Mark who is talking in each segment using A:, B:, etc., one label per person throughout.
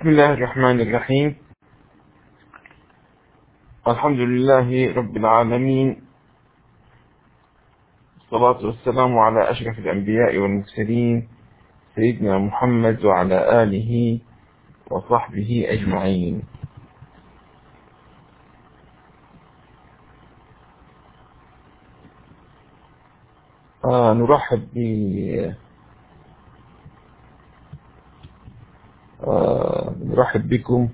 A: بسم الله الرحمن الرحيم. الحمد لله رب العالمين. الصلاة والسلام على أشرف الأنبياء والمرسلين سيدنا محمد وعلى آله وصحبه أجمعين. آه نرحب ب نرحب بكم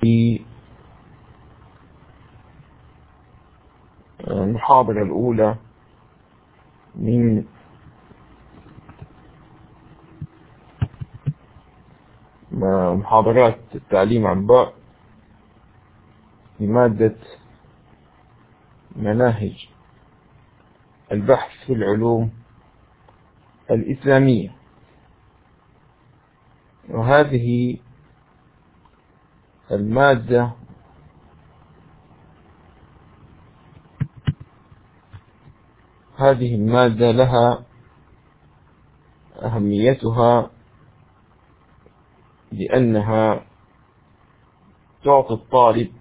A: في المحاضرة الأولى من محاضرات التعليم عن بعد لمادة مناهج البحث في العلوم الإسلامية. وهذه المادة هذه المادة لها أهميتها لأنها تعطي الطالب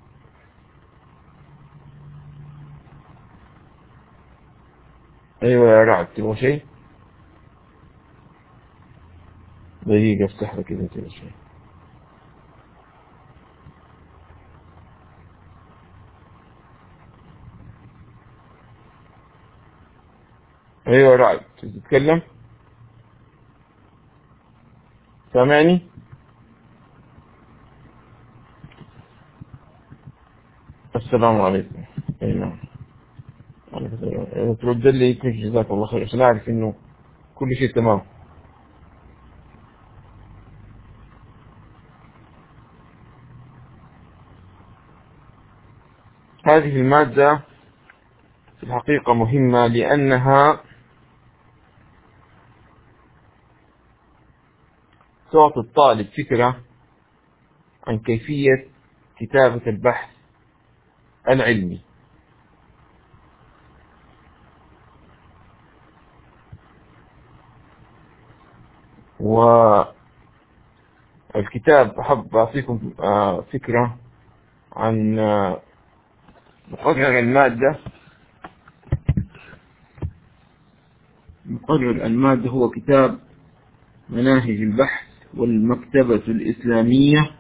A: أيوة يا رعد تبغى شيء؟ دقيقة افتح لك إذا تبغى شيء. أيوه رعد تتكلم؟ سامعني؟ السلام عليكم. أي نعم. ترد لي جزاك الله خير. عشان أعرف إنه كل شيء تمام. هذه المادة في الحقيقة مهمة لأنها تعطي الطالب فكرة عن كيفية كتابة البحث العلمي. والكتاب أحب أعطيكم فكرة عن مقرر المادة. مقرر المادة هو كتاب مناهج البحث والمكتبة الإسلامية.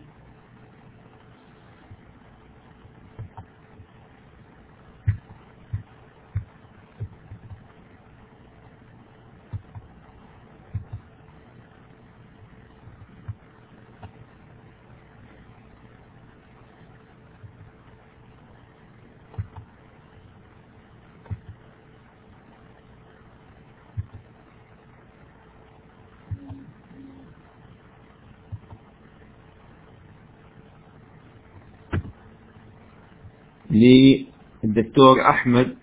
A: للدكتور أحمد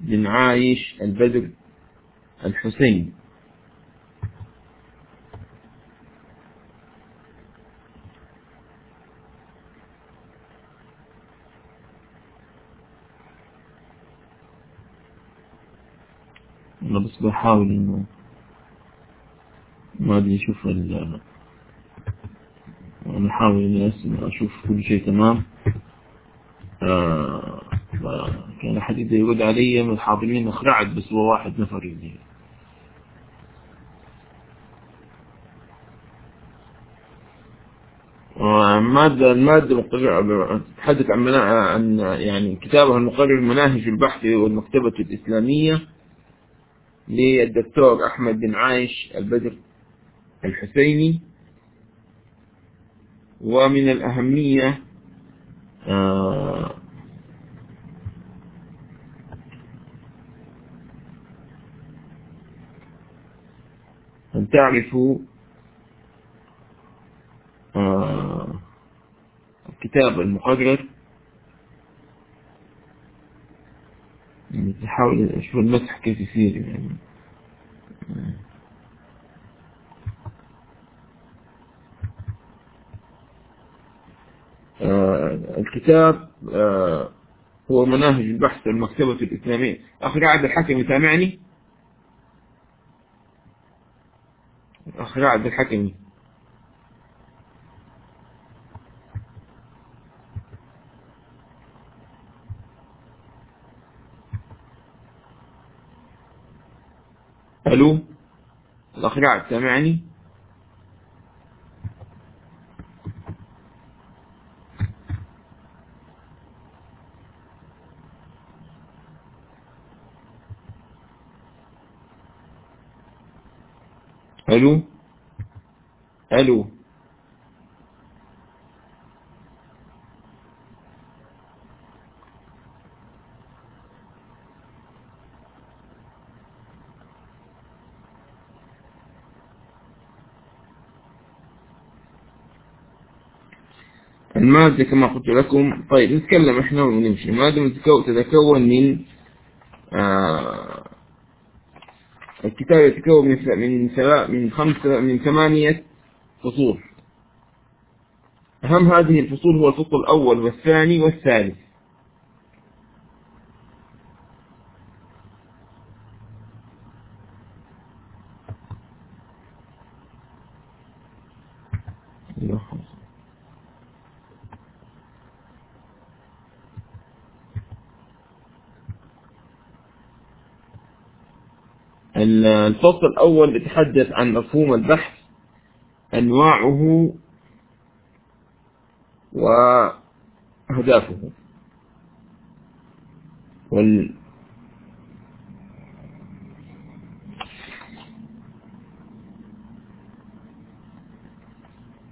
A: بن عايش البدر الحسين. أنا بس بحاول إنه ما أدري أشوف ال أنا أحاول إني أسمع أشوف كل شيء تمام. آه. كان أحد يقول علي من الحاضرين أخرعت بس هو واحد نفر يعني. مادة المادة تتحدث عن عن يعني كتابها المقرر مناهج البحث والمكتبة الإسلامية للدكتور أحمد بن عايش البدر الحسيني. ومن الأهمية أن تعرفوا آه الكتاب المقرر. يعني أشوف المسح كيف يصير يعني. آه، الكتاب آه، هو مناهج البحث المكتبة الإسلامية. أخي رعد الحكم يتامعني الأخ رعد الحكمي ألو؟ الأخ رعد سامعني؟ ألو؟ ألو؟ المادة كما قلت لكم. طيب نتكلم إحنا ونمشي. المادة تتكون من آه الكتاب يتكون من من من خمسة من ثمانية فصول. أهم هذه الفصول هو الفصل الأول والثاني والثالث. الفصل الأول يتحدث عن مفهوم البحث أنواعه وأهدافه. وال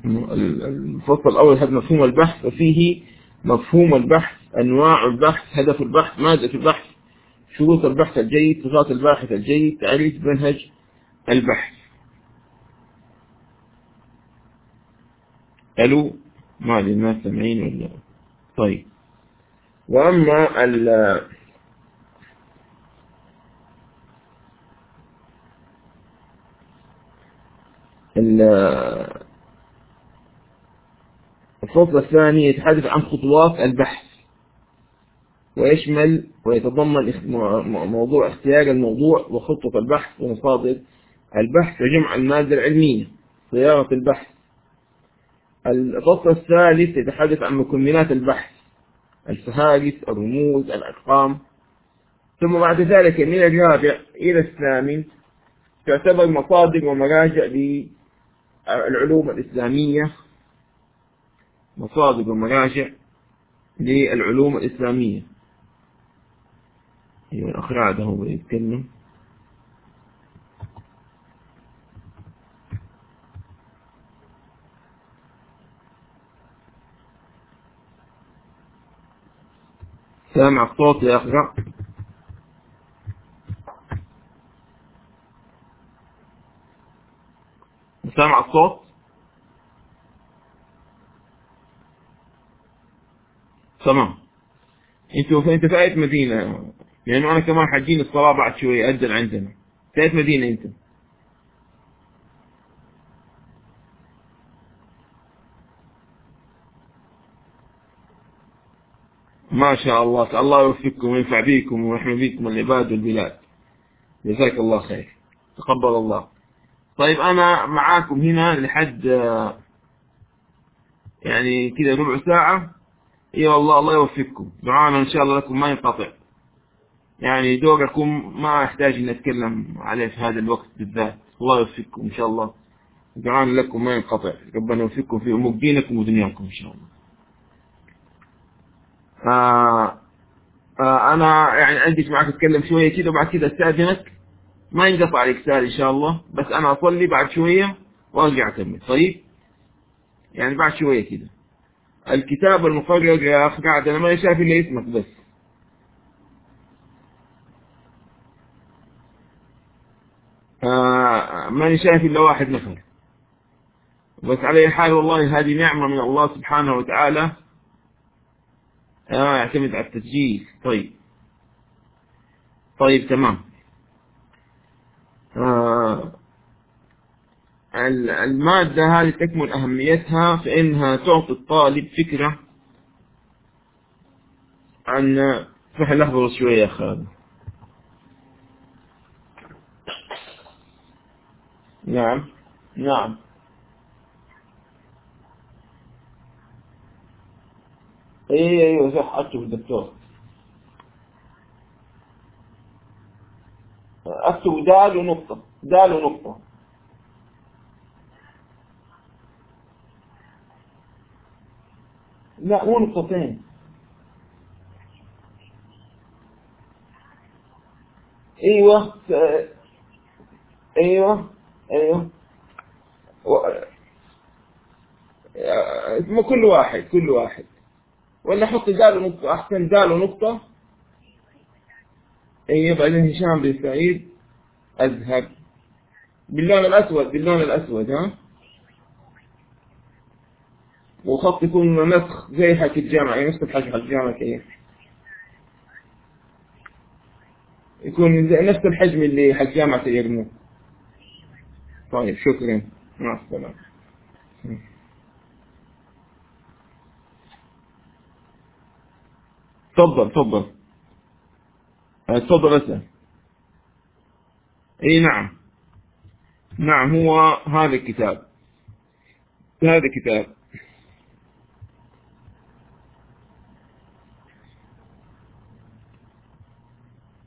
A: الفصل الأول هذا مفهوم البحث وفيه مفهوم البحث أنواع البحث هدف البحث مادة البحث. شروط البحث الجيد صفات الباحث الجيد تعريف منهج البحث. ألو؟ ما أدري الناس سامعين ولا طيب. وأما ال الفصل الثاني يتحدث عن خطوات البحث. ويشمل ويتضمن موضوع اختيار الموضوع وخطة البحث ومصادر البحث وجمع المادة العلمية صياغة البحث. الفصل الثالث يتحدث عن مكملات البحث الفهارس الرموز الأرقام. ثم بعد ذلك من الرابع إلى الثامن تعتبر مصادر ومراجع للعلوم الإسلامية. مصادر ومراجع للعلوم الإسلامية. أيوة الأخ رعد هو بيتكلم سامع الصوت يا أخي. سامع الصوت؟ في انت في أي مدينة لأنه أنا كمان حجين الصلاة بعد شوية اذن عندنا. اي مدينة أنت. ما شاء الله الله يوفقكم وينفع بكم ويحمي بكم العباد والبلاد. جزاك الله خير. تقبل الله. طيب أنا معاكم هنا لحد يعني كذا ربع ساعة. إي والله الله يوفقكم. دعانا إن شاء الله لكم ما ينقطع. يعني دوركم ما أحتاج ان اتكلم عليه في هذا الوقت بالذات. الله يوفقكم إن شاء الله. دعانا لكم ما ينقطع. ربنا يوفقكم في أمور دينكم ودنياكم إن شاء الله. آه آه أنا يعني عندي معك أتكلم شوية كده وبعد كده أستأذنك. ما ينقطع عليك سؤال إن شاء الله بس أنا أصلي بعد شوية وأرجع أكمل. طيب؟ يعني بعد شوية كده الكتاب المقرر يا اخ قاعد أنا ما شايف إلا اسمك بس آه ماني شايف إلا واحد نفر بس على اي حال والله هذه نعمة من الله سبحانه وتعالى. آه يعتمد على التسجيل. طيب. طيب تمام. آه المادة هذه تكمن أهميتها في إنها تعطي الطالب فكرة عن اسمح لحظة شوية يا خالد نعم. نعم. إيه أيوه صح أكتب الدكتور. أكتب دال ونقطة دال ونقطة لا مو نقطتين. أيوه أيوه. أيوه مو كل واحد كل واحد. ولا حط دال ونقطة أحسن دال ونقطة. أيوه بعدين هشام بن سعيد أذهب. باللون الأسود باللون الأسود ها. وخط يكون نسخ زي حق الجامعة يعني نفس الحاجة حق الجامعة كيف يكون نفس الحجم اللي حق جامعة اليرموك طيب شكرا. مع السلامة. تفضل تفضل. تفضل أسأل. إي نعم. نعم هو هذا الكتاب. هذا الكتاب.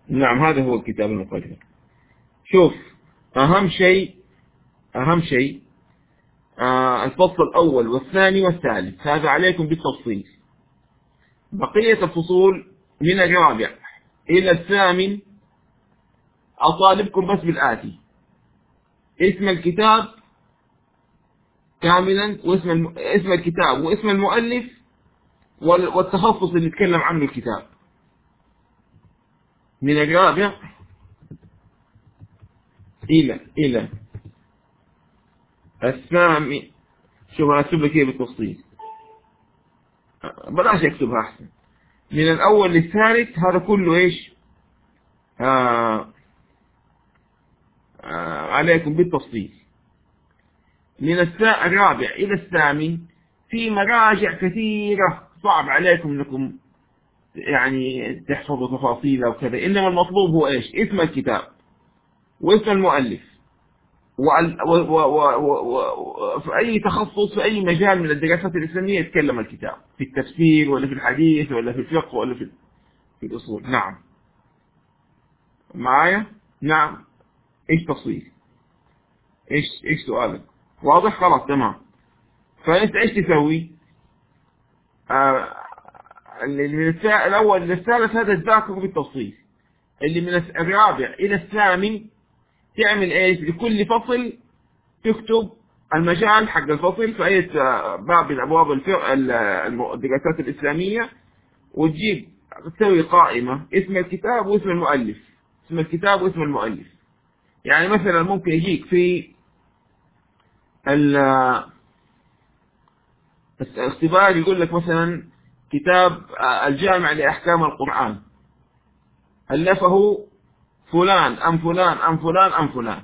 A: نعم هذا هو الكتاب المقدم. شوف أهم شيء أهم شيء آه الفصل الأول والثاني والثالث هذا عليكم بالتفصيل. بقية الفصول من الرابع إلى الثامن أطالبكم بس بالآتي. اسم الكتاب كاملا واسم الم... اسم الكتاب واسم المؤلف والتخصص اللي يتكلم عنه الكتاب. من الرابع إلى إلى. الثامن شوف أنا أكتب لك إيه بالتفصيل. بلاش أكتبها أحسن. من الأول للثالث هذا كله إيش؟ آه آه عليكم بالتفصيل. من الرابع إلى الثامن في مراجع كثيرة صعب عليكم أنكم يعني تحفظوا تفاصيله وكذا. إنما المطلوب هو إيش؟ اسم الكتاب واسم المؤلف. وفي أي تخصص في أي مجال من الدراسات الإسلامية يتكلم الكتاب. في التفسير ولا في الحديث ولا في الفقه ولا في, في الأصول. نعم. معايا؟ نعم. إيش تفصيل إيش إيش سؤالك؟ واضح؟ خلاص تمام. فأنت إيش تسوي؟ آه من الأول للثالث هذا تذاكر بالتفصيل اللي من الرابع إلى الثامن تعمل إيش؟ لكل فصل تكتب المجال حق الفصل في أي باب من أبواب الدراسات الإسلامية وتجيب تسوي قائمة اسم الكتاب واسم المؤلف اسم الكتاب واسم المؤلف. يعني مثلا ممكن يجيك في الاختبار يقول لك مثلا كتاب الجامع لأحكام القرآن. ألفه فلان أم فلان أم فلان أم فلان.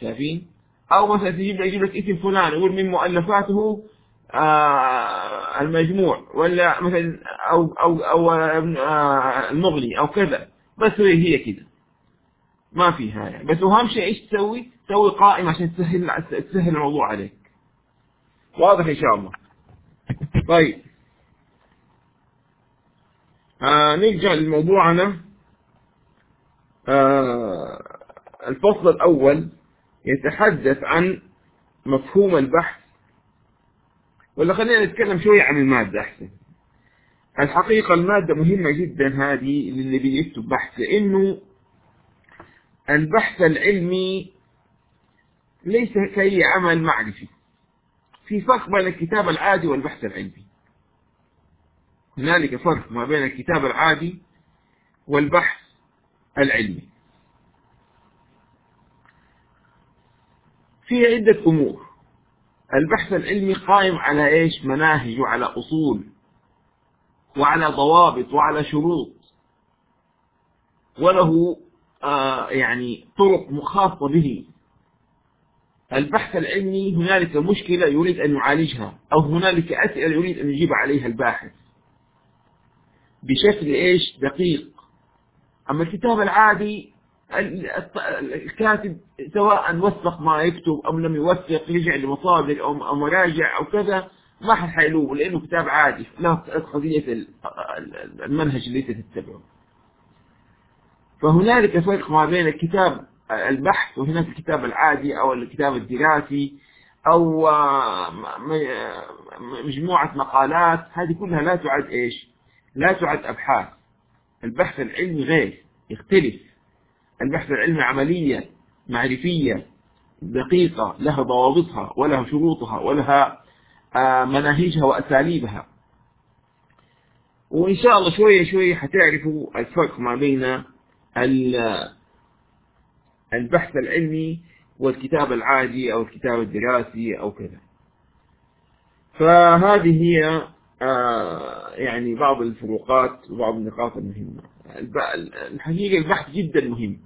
A: شايفين؟ أو مثلا تجيب يجيب لك اسم فلان يقول من مؤلفاته آه المجموع ولا مثلا أو أو أو آه المغني أو كذا. بس هي هي كذا. ما فيها بس أهم شيء إيش تسوي؟ تسوي قائمة عشان تسهل تسهل الموضوع عليك. واضح إن شاء الله. طيب. آه نرجع لموضوعنا. الفصل الأول يتحدث عن مفهوم البحث. ولا خلينا نتكلم شوية عن المادة أحسن. الحقيقة المادة مهمة جدا هذه للي بيكتب بحث لأنه البحث العلمي ليس كأي عمل معرفي. في فرق بين الكتاب العادي والبحث العلمي. هنالك فرق ما بين الكتاب العادي والبحث العلمي. في عدة أمور. البحث العلمي قائم على إيش؟ مناهج وعلى أصول وعلى ضوابط وعلى شروط. وله آه يعني طرق خاصة به. البحث العلمي هنالك مشكلة يريد أن يعالجها أو هنالك أسئلة يريد أن يجيب عليها الباحث. بشكل إيش؟ دقيق. أما الكتاب العادي الكاتب سواء وثق ما يكتب أو لم يوثق يرجع لمصادر أو مراجع أو كذا ما حد حيلوم لأنه كتاب عادي. له قضية المنهج اللي تتبعه. فهنالك فرق ما بين الكتاب البحث وهناك الكتاب العادي أو الكتاب الدراسي أو مجموعة مقالات. هذه كلها لا تعد إيش؟ لا تعد أبحاث. البحث العلمي غير يختلف. البحث العلمي عملية معرفية دقيقة لها ضوابطها ولها شروطها ولها مناهجها وأساليبها. وإن شاء الله شوية شوية حتعرفوا الفرق ما بين البحث العلمي والكتاب العادي أو الكتاب الدراسي أو كذا. فهذه هي يعني بعض الفروقات وبعض النقاط المهمة. الحقيقة البحث جدا مهم.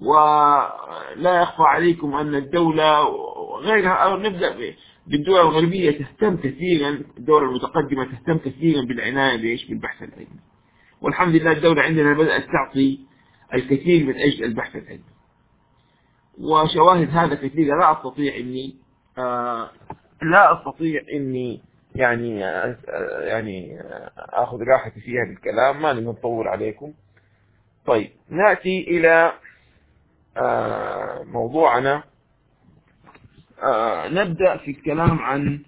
A: ولا يخفى عليكم أن الدولة غيرها أو نبدأ بالدول الغربية تهتم كثيرا الدول المتقدمة تهتم كثيرا بالعناية بإيش؟ بالبحث العلمي. والحمد لله الدولة عندنا بدأت تعطي الكثير من أجل البحث العلمي. وشواهد هذا كثيرة لا أستطيع إني آه لا أستطيع إني يعني يعني أخذ راحتي في هذا الكلام ما نطول عليكم. طيب نأتي إلى آه موضوعنا. آه نبدأ في الكلام عن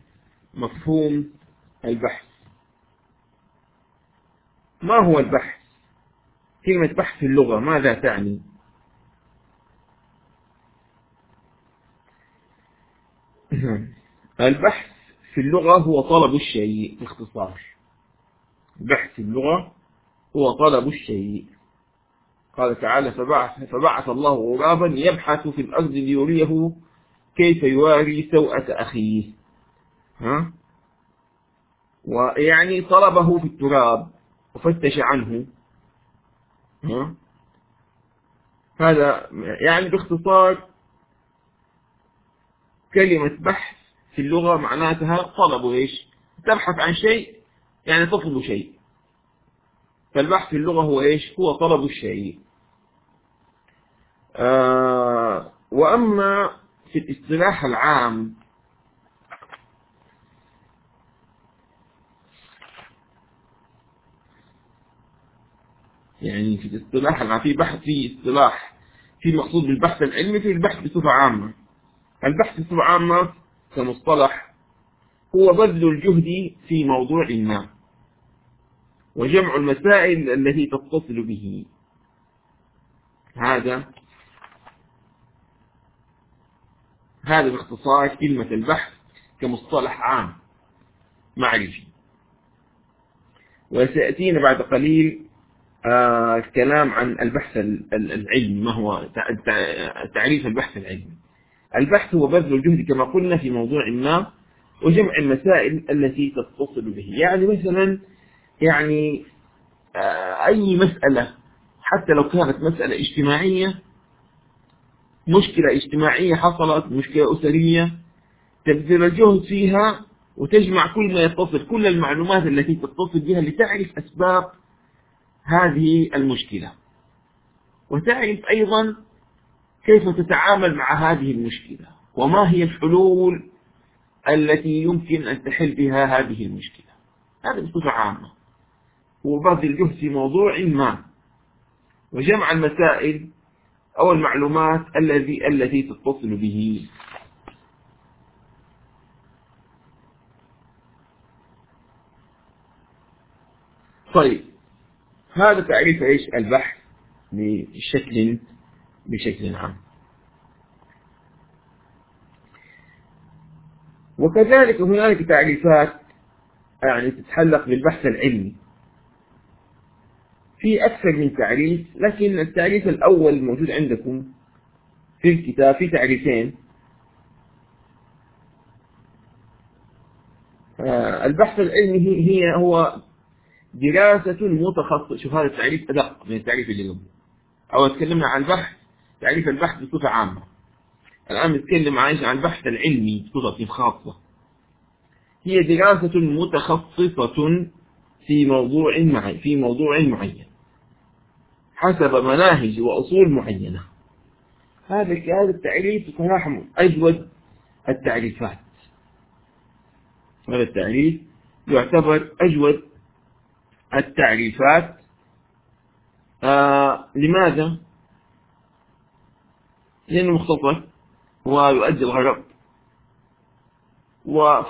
A: مفهوم البحث. ما هو البحث؟ كلمة بحث في اللغة ماذا تعني؟ البحث في اللغة هو طلب الشيء باختصار. في اللغة هو طلب الشيء. قال تعالى فبعث, فبعث الله غرابا يبحث في الأرض ليريه كيف يواري سوءة أخيه. ها؟ ويعني طلبه في التراب وفتش عنه. ها؟ هذا يعني باختصار كلمة بحث اللغة معناتها طلب إيش؟ تبحث عن شيء يعني تطلب شيء. فالبحث في اللغة هو إيش؟ هو طلب الشيء. آه وأما في الاصطلاح العام يعني في الاصطلاح في بحث في اصطلاح في مقصود بالبحث العلمي في البحث بصفة عامة. البحث بصفة عامة كمصطلح هو بذل الجهد في موضوع ما وجمع المسائل التي تتصل به. هذا هذا باختصار كلمة البحث كمصطلح عام معرفي. وسيأتينا بعد قليل آه الكلام عن البحث العلمي ما هو تعريف البحث العلمي. البحث هو بذل الجهد كما قلنا في موضوع ما وجمع المسائل التي تتصل به. يعني مثلا يعني آه أي مسألة حتى لو كانت مسألة اجتماعية مشكلة اجتماعية حصلت مشكلة أسرية تبذل الجهد فيها وتجمع كل ما يتصل كل المعلومات التي تتصل بها لتعرف أسباب هذه المشكلة. وتعرف أيضا كيف تتعامل مع هذه المشكلة؟ وما هي الحلول التي يمكن أن تحل بها هذه المشكلة؟ هذا بصفة عامة. هو بذل الجهد في موضوع ما. وجمع المسائل أو المعلومات الذي التي تتصل به. طيب هذا تعريف إيش؟ البحث بشكل بشكل عام. وكذلك هنالك تعريفات يعني تتحلق بالبحث العلمي. في أكثر من تعريف لكن التعريف الأول الموجود عندكم في الكتاب في تعريفين. آه، البحث العلمي هي هو دراسة متخصصة شوف هذا التعريف أدق من التعريف اللي قبل أو تكلمنا عن بحث تعريف البحث بصفة عامة. الآن نتكلم عن عن البحث العلمي بصفة خاصة. هي دراسة متخصصة في موضوع معين في موضوع معين. حسب مناهج وأصول معينة. هذا هذا التعريف صراحة أجود التعريفات. هذا التعريف يعتبر أجود التعريفات. آه لماذا؟ لأنه مختصر ويؤدي الغرض.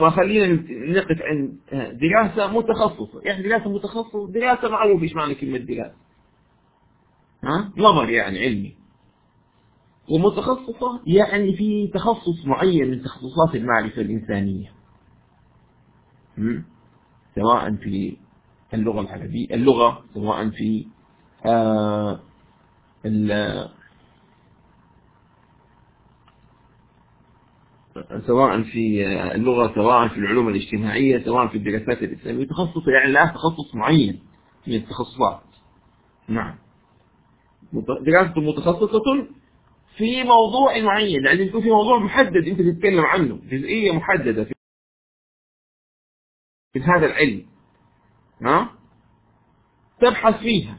A: فخلينا نقف عند دراسة متخصصة. يعني دراسة متخصصة دراسة معروف إيش معنى كلمة دراسة؟ ها؟ نظر يعني علمي. ومتخصصة يعني في تخصص معين من تخصصات المعرفة الإنسانية. سواء في اللغة العربية اللغة سواء في آه سواء في اللغة سواء في العلوم الاجتماعية سواء في الدراسات الإسلامية تخصص يعني لا تخصص معين من التخصصات. نعم. دراسة متخصصة في موضوع معين يعني يكون في موضوع محدد أنت تتكلم عنه جزئية محددة في, في هذا العلم. ها؟ تبحث فيها.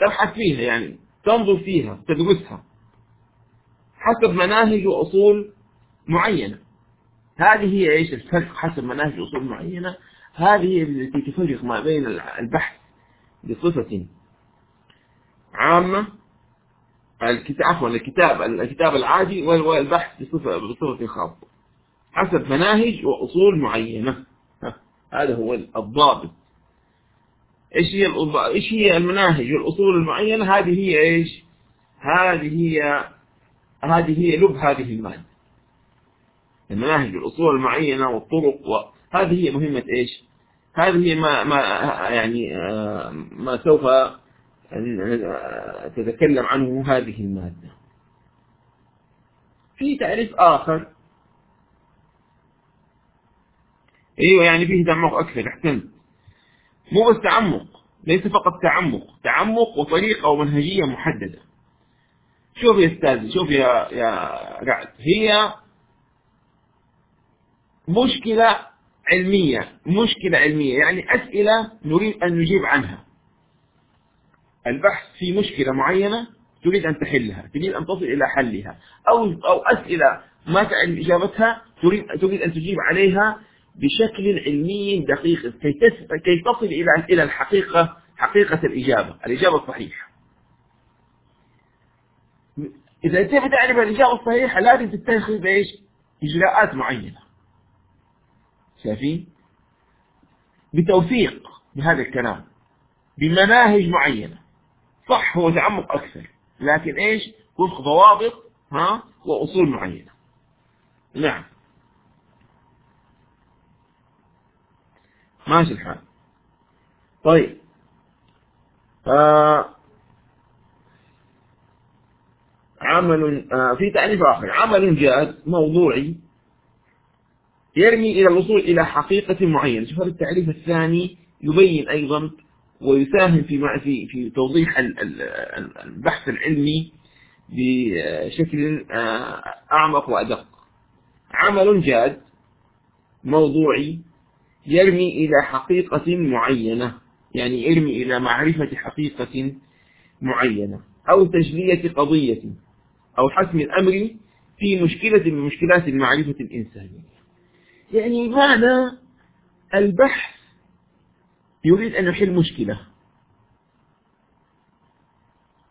A: تبحث فيها يعني تنظر فيها تدرسها. حسب مناهج وأصول معينة. هذه هي إيش؟ الفرق حسب مناهج أصول معينة هذه التي تفرق ما بين البحث بصفة عامة الكتاب عفوا الكتاب الكتاب العادي والبحث بصفة بصفة خاصة حسب مناهج وأصول معينة. هذا هو الضابط. إيش هي إيش هي المناهج والأصول المعينة؟ هذه هي إيش؟ هذه هي هذه هي لب هذه المادة. المناهج والأصول المعينة والطرق وهذه هي مهمة إيش؟ هذه ما, ما يعني آه، ما سوف تتكلم عنه هذه المادة. في تعريف آخر. أيوه يعني فيه تعمق أكثر احسنت مو بس تعمق ليس فقط تعمق. تعمق وطريقة ومنهجية محددة. شوف يا أستاذ شوف يا يا رعد هي مشكلة علمية مشكلة علمية. يعني أسئلة نريد أن نجيب عنها. البحث في مشكلة معينة تريد أن تحلها تريد أن تصل إلى حلها. أو أو أسئلة ما تعلم إجابتها تريد تريد أن تجيب عليها بشكل علمي دقيق كي تصل إلى إلى الحقيقة حقيقة الإجابة. الإجابة الصحيحة إذا تبي تعرف الإجابة الصحيحة لازم تتخذ إيش؟ إجراءات معينة. شايفين؟ بتوثيق بهذا الكلام بمناهج معينة. صح هو تعمق أكثر لكن إيش؟ وفق ضوابط ها؟ وأصول معينة. نعم. ماشي الحال. طيب. آه عمل آه في تعريف آخر. عمل جاد موضوعي يرمي إلى الوصول إلى حقيقة معينة شوف هذا التعريف الثاني يبين أيضا ويساهم في في في توضيح البحث العلمي بشكل آه، أعمق وأدق. عمل جاد موضوعي يرمي إلى حقيقة معينة. يعني يرمي إلى معرفة حقيقة معينة. أو تجلية قضية. أو حسم الأمر في مشكلة من مشكلات المعرفة الإنسانية. يعني معنى البحث يريد أن يحل مشكلة.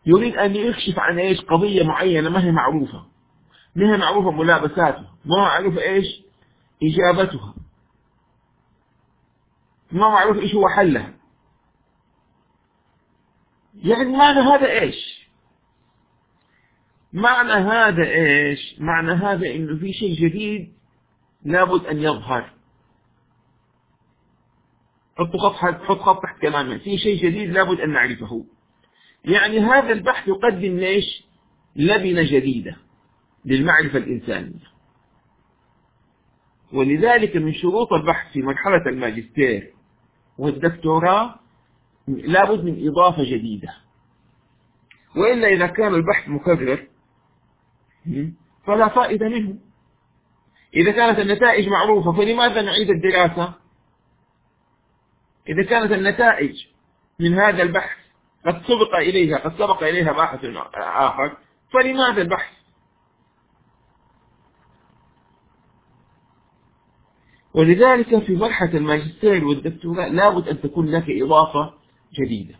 A: يريد أن يكشف عن إيش قضية معينة ما هي معروفة. ما هي معروفة ملابساتها ما معروفة إيش إجابتها. ما معروف إيش هو حلها. يعني معنى هذا إيش؟ معنى هذا إيش؟ معنى هذا إنه في شيء جديد لابد أن يظهر. حطوا خط حط خط تحت كلامه في شيء جديد لابد أن نعرفه. يعني هذا البحث يقدم ليش؟ لبنة جديدة للمعرفة الإنسانية. ولذلك من شروط البحث في مرحلة الماجستير والدكتوراه لابد من إضافة جديدة. وإلا إذا كان البحث مكرر فلا فائدة منه. إذا كانت النتائج معروفة فلماذا نعيد الدراسة؟ إذا كانت النتائج من هذا البحث قد سبق إليها قد سبق إليها باحث آخر فلماذا البحث؟ ولذلك في مرحلة الماجستير والدكتوراه لابد أن تكون لك إضافة جديدة.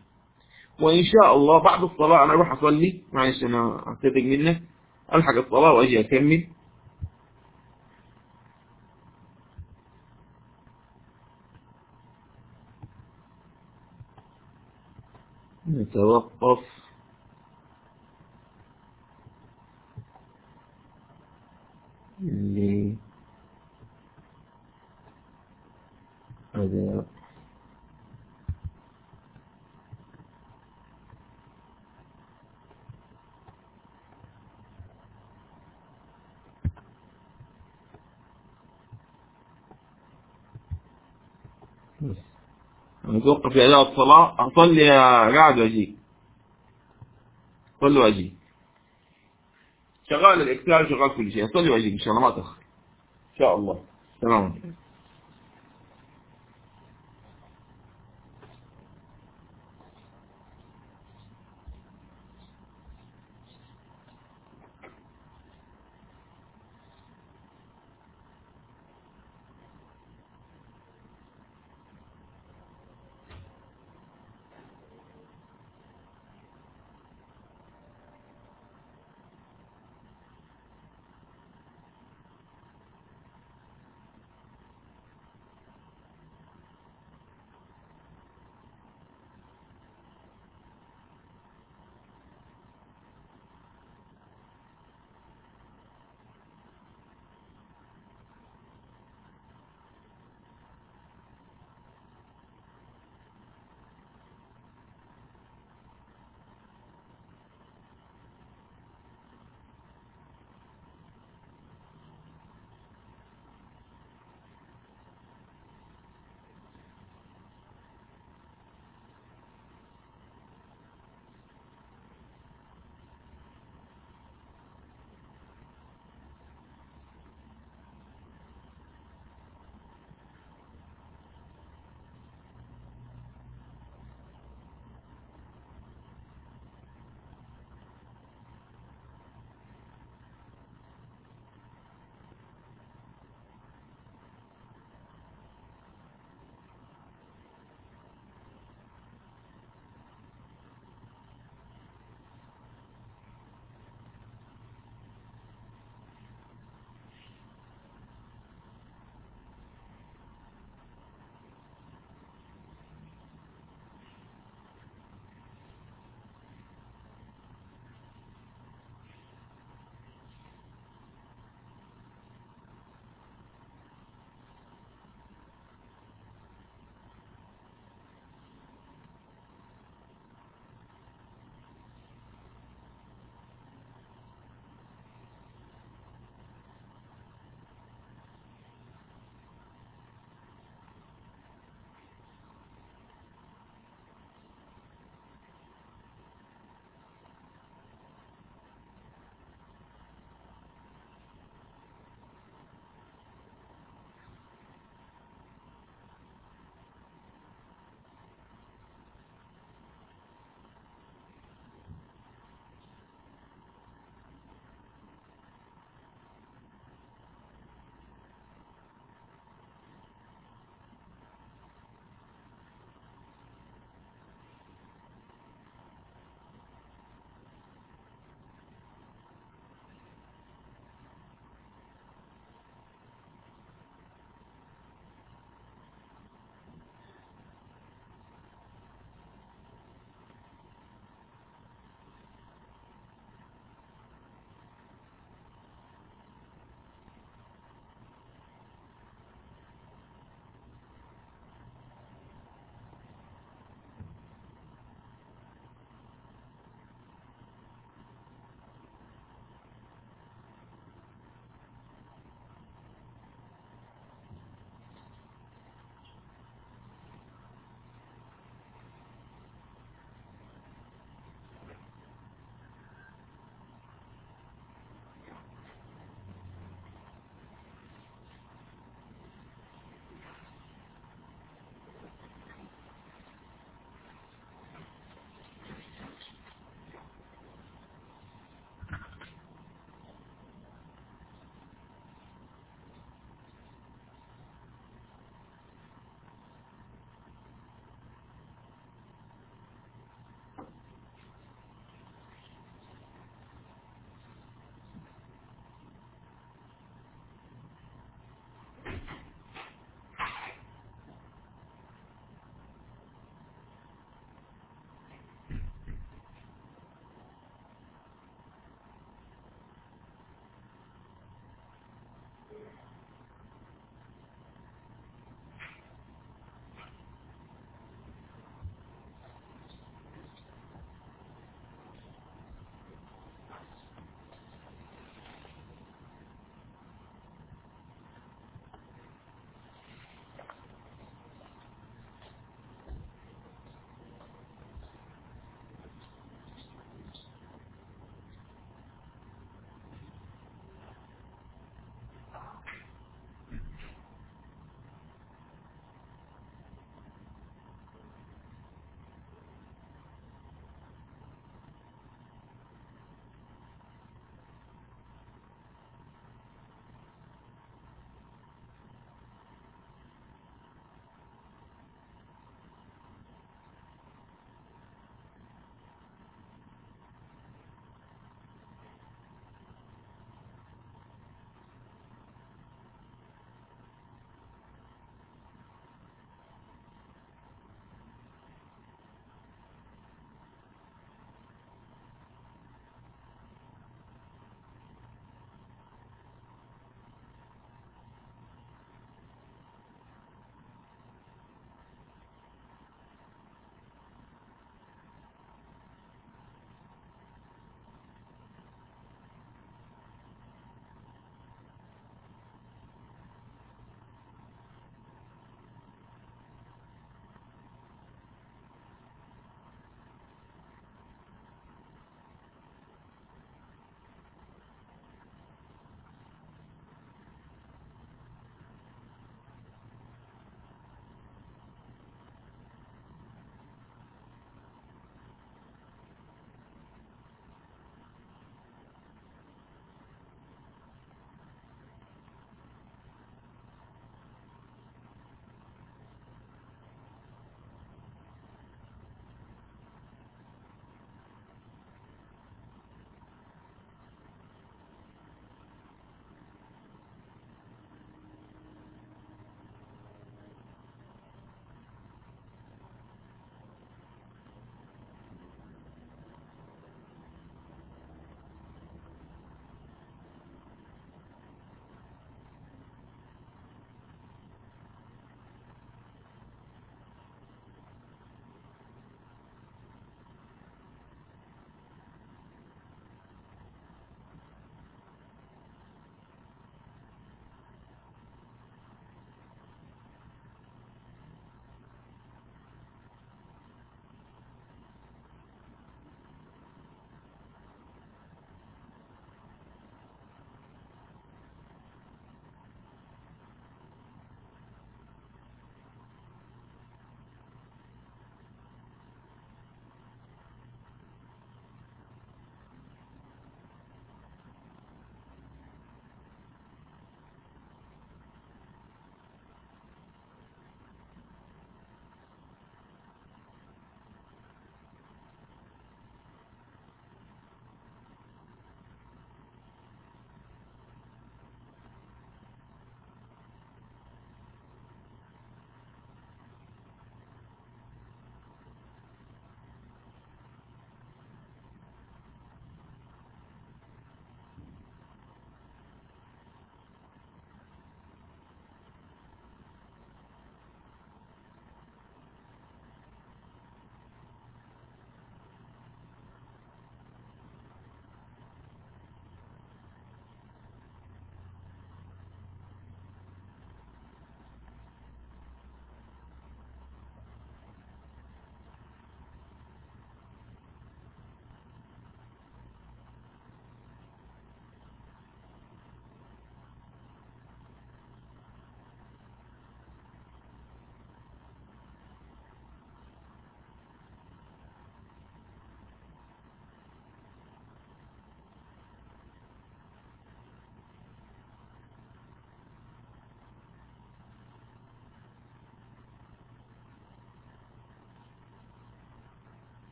A: وإن شاء الله بعد الصلاة أنا أروح أصلي معلش أنا أعتذر منك ألحق الصلاة وأجي أكمل. نتوقف ل أداء بس نتوقف في أداء الصلاة. أصلي قاعد وأجيك صلي وأجيك شغال الإكسال شغال كل شيء. صلي وأجيك إن شاء الله. ما تأخر. إن شاء الله. تمام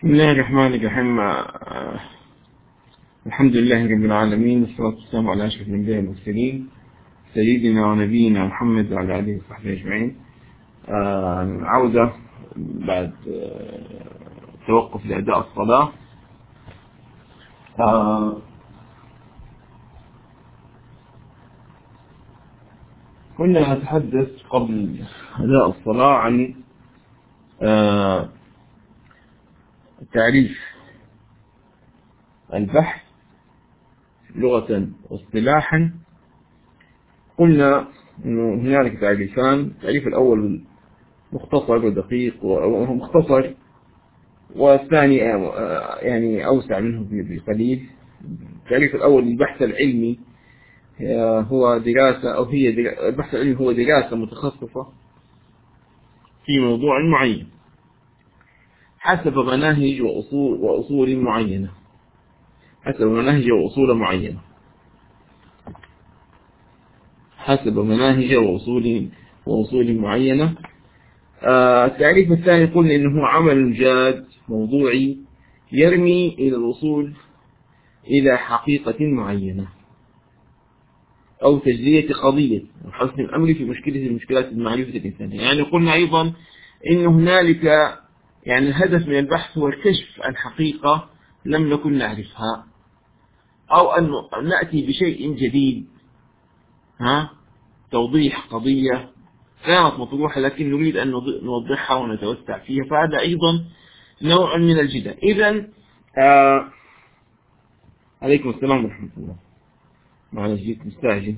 A: بسم الله الرحمن الرحيم. آه، الحمد لله رب العالمين والصلاة والسلام على أشرف الأنبياء والمرسلين سيدنا ونبينا محمد وعلى آله وصحبه أجمعين. آه، عودة بعد آه، توقف لأداء الصلاة. كنا نتحدث قبل أداء الصلاة عن آه، تعريف البحث لغة واصطلاحا. قلنا أنه هنالك تعريفان. التعريف الأول مختصر ودقيق ومختصر والثاني آه، يعني أوسع منه بقليل. التعريف الأول البحث العلمي آه، هو دراسة أو هي البحث العلمي هو دراسة متخصصة في موضوع معين. حسب مناهج وأصول, وأصول معينة. حسب مناهج وأصول معينة. حسب مناهج وأصول وأصول معينة. آه التعريف الثاني قلنا إنه عمل جاد موضوعي يرمي إلى الوصول إلى حقيقة معينة أو تجزية قضية وحسن الأمر في مشكلة المشكلات المعرفة الإنسانية. يعني قلنا أيضا إن هنالك يعني الهدف من البحث هو الكشف عن حقيقة لم نكن نعرفها. أو أن نأتي بشيء جديد. ها؟ توضيح قضية. كانت مطروحة لكن نريد أن نوضحها ونتوسع فيها. فهذا أيضا نوع من الجدل. إذا آه عليكم السلام ورحمة الله. معلش جيت مستعجل.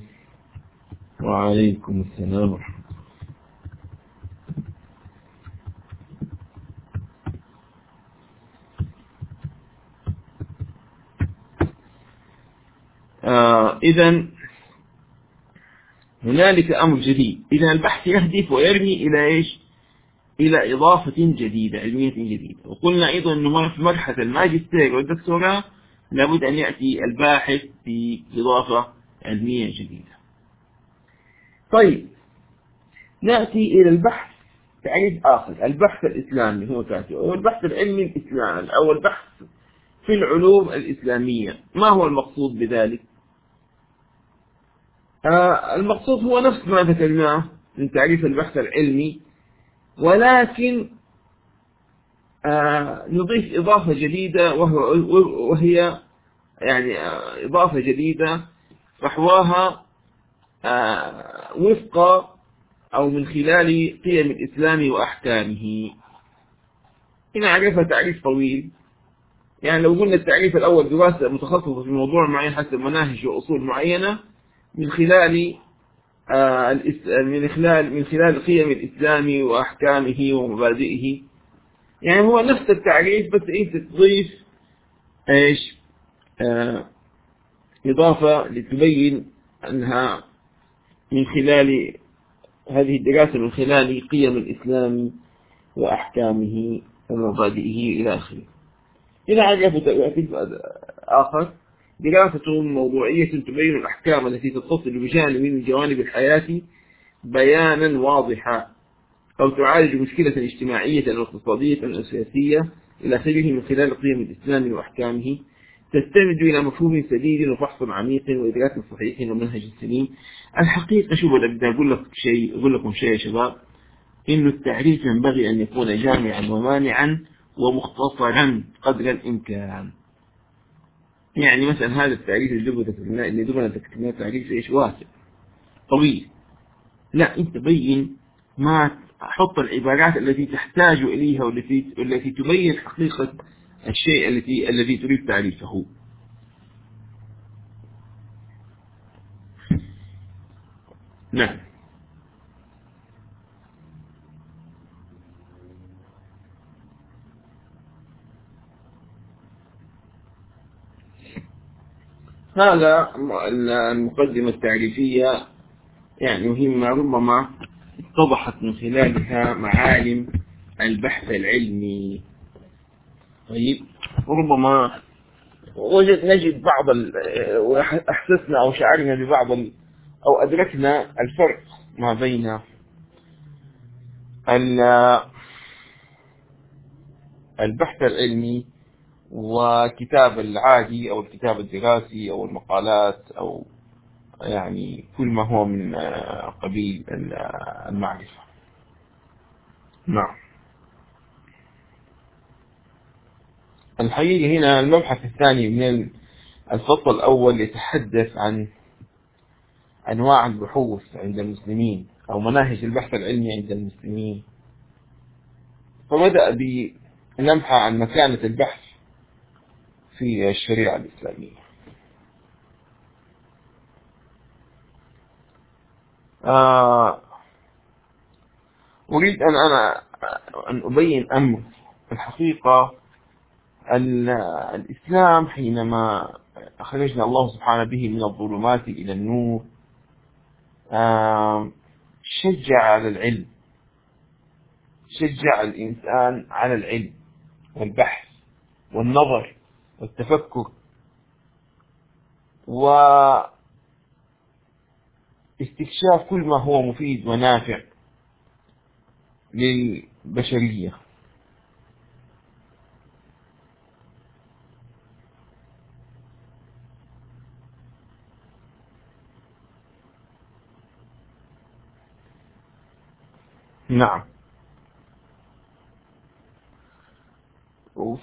A: وعليكم السلام ورحمة الله آه إذا هنالك أمر جديد. إذا البحث يهدف ويرمي إلى إيش؟ إلى إضافة جديدة علمية جديدة. وقلنا أيضا أنه في مرحلة الماجستير والدكتوراه لابد أن يأتي الباحث بإضافة علمية جديدة. طيب نأتي إلى البحث تعريف آخر البحث الإسلامي. هو تعريف هو البحث العلمي الإسلامي أو البحث في العلوم الإسلامية. ما هو المقصود بذلك؟ آه المقصود هو نفس ما ذكرناه من تعريف البحث العلمي ولكن آه نضيف إضافة جديدة وهي يعني آه إضافة جديدة فحواها آه وفق أو من خلال قيم الإسلام وأحكامه. هنا عرفها تعريف طويل. يعني لو قلنا التعريف الأول دراسة متخصصة في موضوع معين حسب مناهج وأصول معينة من خلال آه من خلال من خلال قيم الإسلام وأحكامه ومبادئه. يعني هو نفس التعريف بس أنت تضيف إيش؟ آه إضافة لتبين أنها من خلال هذه الدراسة من خلال قيم الإسلام وأحكامه ومبادئه إلى آخره. هنا عجب تعريف آخر. دراسة موضوعية تبين الأحكام التي تتصل بجانب من جوانب الحياة بيانا واضحا أو تعالج مشكلة اجتماعية أو اقتصادية أو سياسية إلى آخره من خلال قيم الإسلام وأحكامه. تستند إلى مفهوم سديد وفحص عميق وإدراك صحيح ومنهج سليم. الحقيقة شوفوا بدي أقول لك شيء أقول لكم شيء يا شباب. إنه التعريف ينبغي أن يكون جامعا ومانعا ومختصرا قدر الإمكان. يعني مثلا هذا التعريف اللي دوبنا ذكرناه اللي دوبنا ذكرناه تعريف إيش؟ واسع. طويل. لا أنت بين ما حط العبارات التي تحتاج إليها والتي التي تبين حقيقة الشيء الذي الذي تريد تعريفه. نعم. هذا المقدمة التعريفية يعني مهمة ربما اتضحت من خلالها معالم البحث العلمي. طيب وربما وجد نجد بعض أحسسنا أو شعرنا ببعض أو أدركنا الفرق ما بين البحث العلمي وكتاب العادي أو الكتاب الدراسي أو المقالات أو يعني كل ما هو من قبيل المعرفة. نعم. الحقيقة هنا المبحث الثاني من الفصل الأول يتحدث عن أنواع البحوث عند المسلمين أو مناهج البحث العلمي عند المسلمين. فبدأ بلمحة عن مكانة البحث في الشريعة الإسلامية. آه أريد أن أنا أن أبين أمر الحقيقة الإسلام حينما أخرجنا الله سبحانه به من الظلمات إلى النور شجع على العلم. شجع الإنسان على العلم والبحث والنظر. والتفكر واستكشاف كل ما هو مفيد ونافع للبشرية. نعم.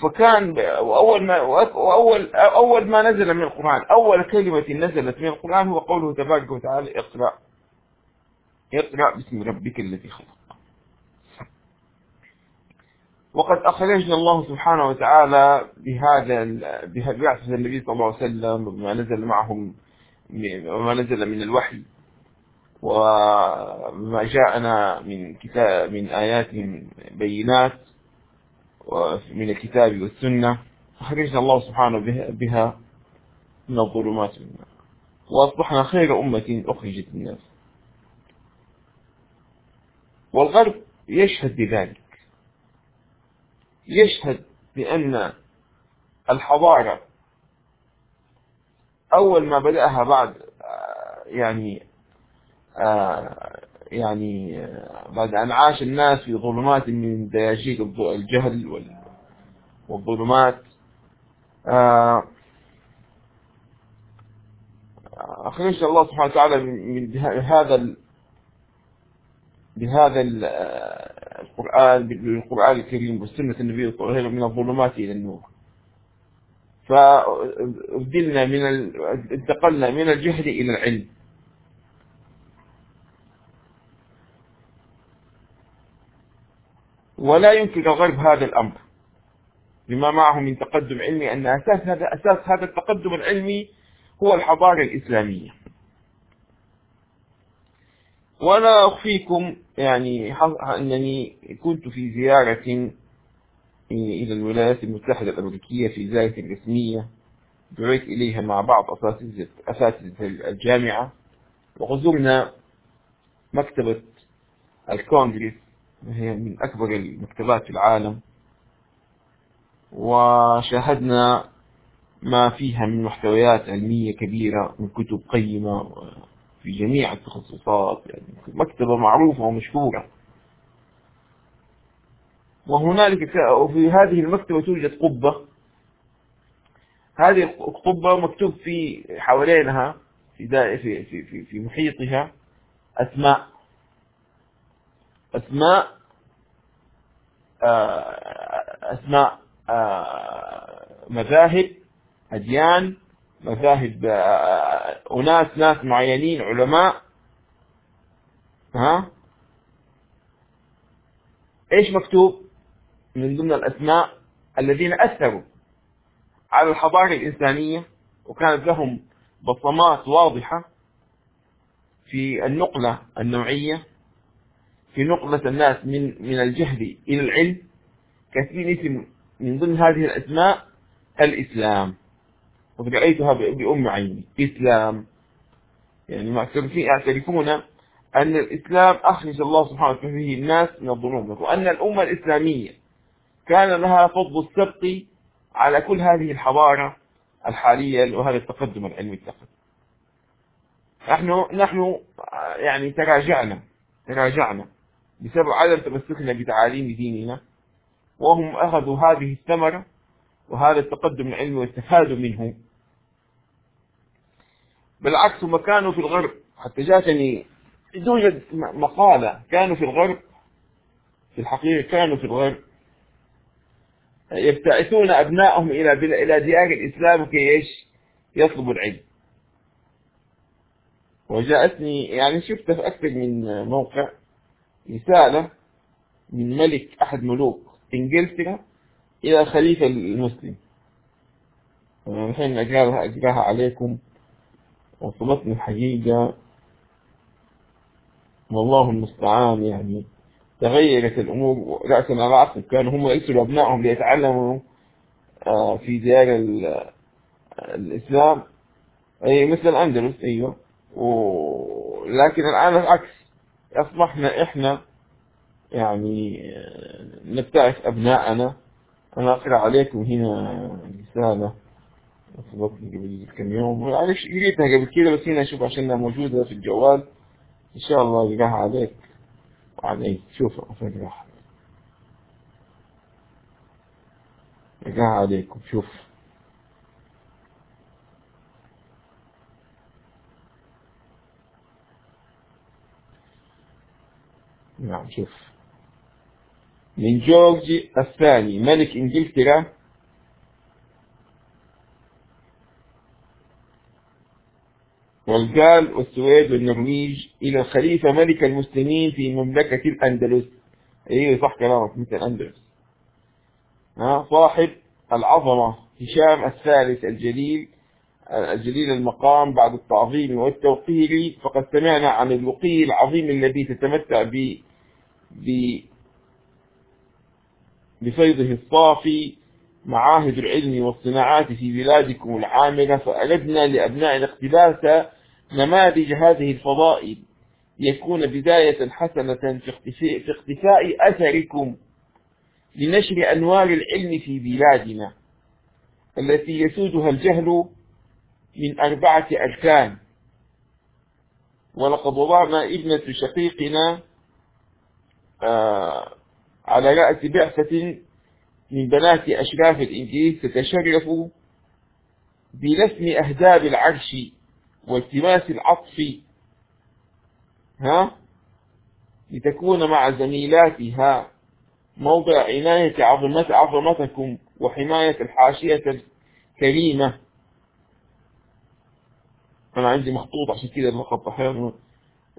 A: فكان وأول ما وأول أول ما نزل من القرآن أول كلمة نزلت من القرآن هو قوله تبارك وتعالى اقرأ. اقرأ باسم ربك الذي خلق. وقد أخرجنا الله سبحانه وتعالى بهذا ببعثة النبي صلى الله عليه وسلم وبما نزل معهم وما نزل من الوحي. وما جاءنا من كتاب من آيات بينات. من الكتاب والسنة أخرجنا الله سبحانه بها من الظلمات. والنار وأصبحنا خير أمة أخرجت الناس. والغرب يشهد بذلك. يشهد بأن الحضارة أول ما بدأها بعد يعني يعني بعد أن عاش الناس في ظلمات من دياجيك الجهل والظلمات. أخرج الله سبحانه وتعالى من هذا بهذا القرآن بالقرآن الكريم والسنة النبي صلى الله عليه وسلم من الظلمات إلى النور. فأبدلنا من انتقلنا من الجهل إلى العلم. ولا ينكر الغرب هذا الأمر. بما معه من تقدم علمي أن أساس هذا أساس هذا التقدم العلمي هو الحضارة الإسلامية. ولا أخفيكم يعني أنني كنت في زيارة إلى الولايات المتحدة الأمريكية في زيارة رسمية دعيت إليها مع بعض أساتذة أساتذة الجامعة وغزرنا مكتبة الكونغرس وهي من أكبر المكتبات في العالم. وشاهدنا ما فيها من محتويات علمية كبيرة من كتب قيمة في جميع التخصصات. يعني مكتبة معروفة ومشهورة. وهنالك وفي هذه المكتبة توجد قبة. هذه القبة مكتوب في حوالينها في في في في محيطها أسماء. أسماء أسماء مذاهب أديان مذاهب أناس ناس معينين علماء. ها؟ إيش مكتوب من ضمن الأسماء الذين أثروا على الحضارة الإنسانية وكانت لهم بصمات واضحة في النقلة النوعية؟ في نقلة الناس من من الجهل إلى العلم كاتبين اسم من ضمن هذه الأسماء الإسلام. وقد بأم عيني. إسلام. يعني معترفين يعترفون أن الإسلام أخرج الله سبحانه وتعالى به الناس من الظلم وأن الأمة الإسلامية كان لها فضل السبق على كل هذه الحضارة الحالية وهذا التقدم العلمي التقدم نحن نحن يعني تراجعنا تراجعنا. بسبب عدم تمسكنا بتعاليم ديننا وهم أخذوا هذه الثمرة وهذا التقدم العلمي واستفادوا منه. بالعكس هم كانوا في الغرب حتى جاتني توجد مقالة كانوا في الغرب في الحقيقة كانوا في الغرب يبتعثون أبنائهم إلى إلى ديار الإسلام كي إيش؟ يطلبوا العلم. وجاءتني يعني شفت في أكثر من موقع رسالة من ملك أحد ملوك إنجلترا إلى الخليفة المسلم. الحين أقراها أقراها عليكم وصلتني الحقيقة. والله المستعان يعني تغيرت الأمور رأسا على عقب كانوا هم يرسلوا أبنائهم ليتعلموا آه، في ديار الإسلام. أي مثل الأندلس أيوه. ولكن الآن العكس. أصبحنا إحنا يعني آه، نبتعث أبناءنا. أنا أقرأ عليكم هنا رسالة وصلتني قبل كم يوم. معلش قريتها قبل كده بس هنا أشوف عشانها موجودة في الجوال. إن شاء الله ألقاها عليك. وعليك. شوف أقراها ألقاها عليكم. شوف. نعم شوف من جورج الثاني ملك إنجلترا. والجال والسويد والنرويج. إلى الخليفة ملك المسلمين في مملكة الأندلس. أيوة صح كلامك مثل الأندلس. ها صاحب العظمة هشام الثالث الجليل الجليل المقام بعد التعظيم والتوقير. فقد سمعنا عن الوقي العظيم الذي تتمتع ب بفيضه الصافي معاهد العلم والصناعات في بلادكم العامرة فأردنا لأبنائنا اقتباس نماذج هذه الفضائل ليكون بداية حسنة في اختفاء أثركم لنشر أنوار العلم في بلادنا التي يسودها الجهل من أربعة أركان. ولقد وضعنا ابنة شقيقنا على رأس بعثة من بنات أشراف الإنجيل تتشرف برسم أهداب العرش والتماس العطف ها؟ لتكون مع زميلاتها موضع عناية عظمت عظمتكم وحماية الحاشية الكريمة. أنا عندي مخطوط عشان كده اللقب أحيانا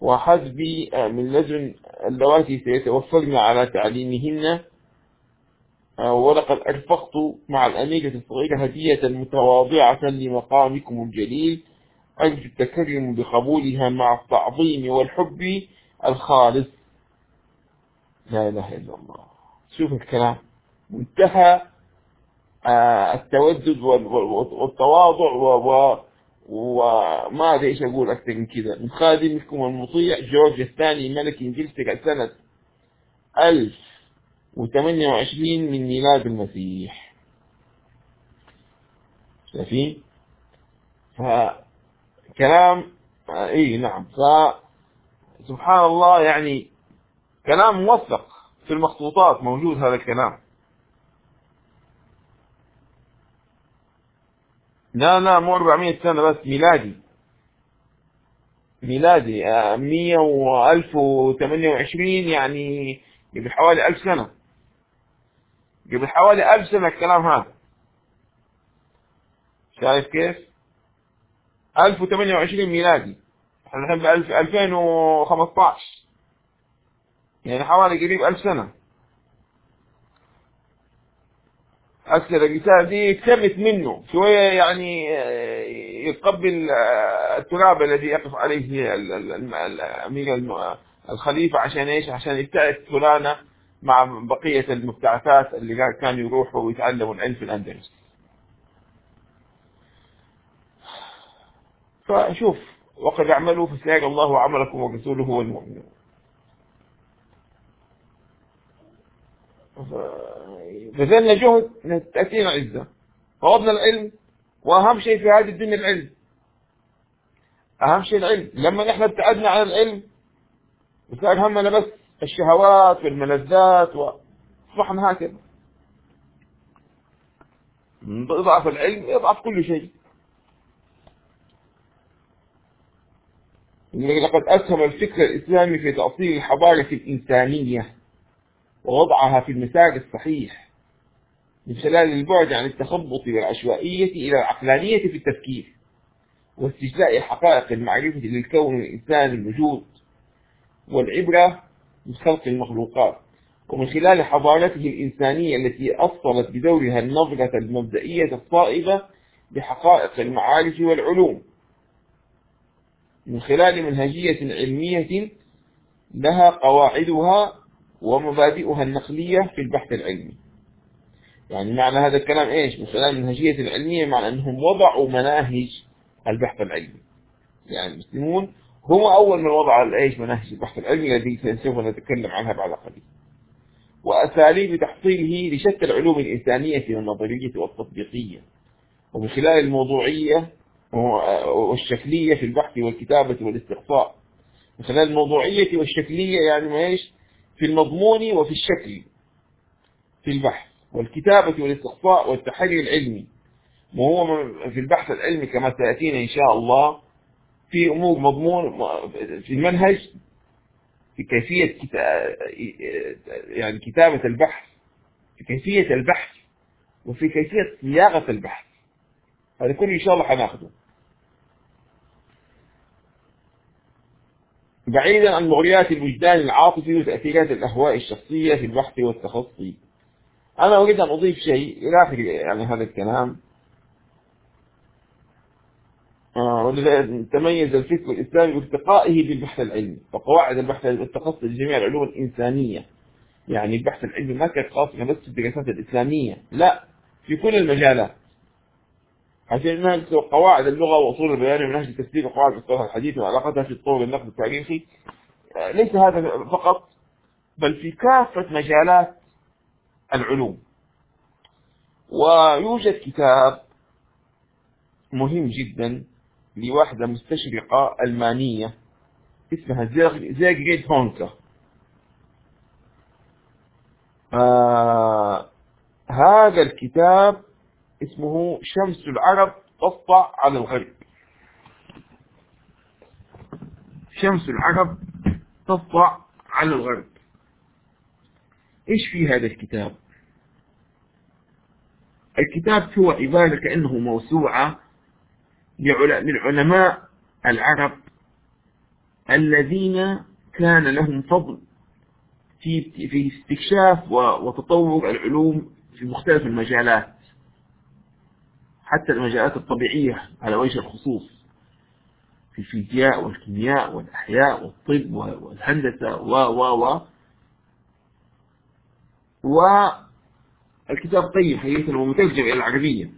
A: وحسبي من لجن اللواتي سيتوفرن على تعليمهن. ولقد أرفقت مع الأميرة الصغيرة هدية متواضعة لمقامكم الجليل. أرجو التكرم بقبولها مع التعظيم والحب الخالص. لا إله إلا الله. شوف الكلام. منتهى آه، التودد والتواضع وما أدري إيش أقول أكثر من كذا. من خادمكم المطيع جورج الثاني ملك إنجلترا سنة 1028 من ميلاد المسيح. شايفين؟ فكلام إي نعم. ف سبحان الله يعني كلام موثق في المخطوطات موجود هذا الكلام. لا لا مو 400 سنة بس ميلادي. ميلادي 100 و 1028 يعني قبل حوالي 1000 سنة. قبل حوالي 1000 سنة الكلام هذا. شايف كيف؟ 1028 ميلادي. إحنا الحين ب 2015 يعني حوالي قريب 1000 سنة. أكثر الرسالة دي اكتمت منه. شوية يعني آه، يقبل آه، التراب الذي يقف عليه الأمير الخليفة عشان إيش؟ عشان يبتعث فلانة مع بقية المبتعثات اللي كانوا يروحوا ويتعلموا العلم في الأندلس. فشوف وقد اعملوا فسيرى الله عملكم ورسوله والمؤمنون. بذلنا جهد تأتينا عزة طلبنا العلم وأهم شيء في هذه الدنيا العلم. أهم شيء العلم. لما نحن ابتعدنا عن العلم وصار همنا بس الشهوات والملذات وأصبحنا هكذا. يضعف العلم يضعف كل شيء. لقد أسهم الفكر الإسلامي في تأصيل الحضارة الإنسانية. ووضعها في المسار الصحيح من خلال البعد عن التخبط والعشوائية إلى العقلانية في التفكير واستجلاء حقائق المعرفة للكون الإنسان الوجود والعبرة من خلق المخلوقات ومن خلال حضارته الإنسانية التي أصلت بدورها النظرة المبدئية الصائبة بحقائق المعارف والعلوم. من خلال منهجية علمية لها قواعدها ومبادئها النقلية في البحث العلمي. يعني معنى هذا الكلام إيش؟ من خلال المنهجية العلمية معنى أنهم وضعوا مناهج البحث العلمي. يعني المسلمون هم أول من وضع إيش؟ مناهج البحث العلمي الذي سوف نتكلم عنها بعد قليل. وأساليب تحصيله لشتى العلوم الإنسانية والنظرية والتطبيقية. ومن خلال الموضوعية والشكلية في البحث والكتابة والاستقصاء. من خلال الموضوعية والشكلية يعني ما إيش؟ في المضمون وفي الشكل في البحث والكتابة والاستقصاء والتحري العلمي. وهو في البحث العلمي كما سيأتينا إن شاء الله في أمور مضمون في المنهج في كيفية يعني كتابة البحث في كيفية البحث وفي كيفية صياغة البحث. هذا كله إن شاء الله حناخده. بعيدا عن مغريات الوجدان العاطفي وتأثيرات الأهواء الشخصية في البحث والتخصي أنا أريد أن أضيف شيء إلى آخر يعني هذا الكلام. آه تميز الفكر الإسلامي بارتقائه بالبحث العلمي وقواعد البحث التخصص لجميع العلوم الإنسانية. يعني البحث العلمي ما كانت خاصة بس في الدراسات الإسلامية لا في كل المجالات. عشان ننسى قواعد اللغة وأصول البيان ومنهج التفسير وقواعد الصلاح الحديث وعلاقتها في الطور النقد التاريخي. آه، ليس هذا فقط بل في كافة مجالات العلوم. ويوجد كتاب مهم جدا لواحدة مستشرقة ألمانية اسمها زيغريد هونكا. آه هذا الكتاب اسمه شمس العرب تسطع على الغرب. شمس العرب تسطع على الغرب. إيش في هذا الكتاب؟ الكتاب هو عبارة كأنه موسوعة للعلماء العرب الذين كان لهم فضل في في استكشاف وتطور العلوم في مختلف المجالات. حتى المجالات الطبيعية على وجه الخصوص في الفيزياء والكيمياء والأحياء والطب والهندسة و و و والكتاب طيب حقيقة ومترجم إلى العربية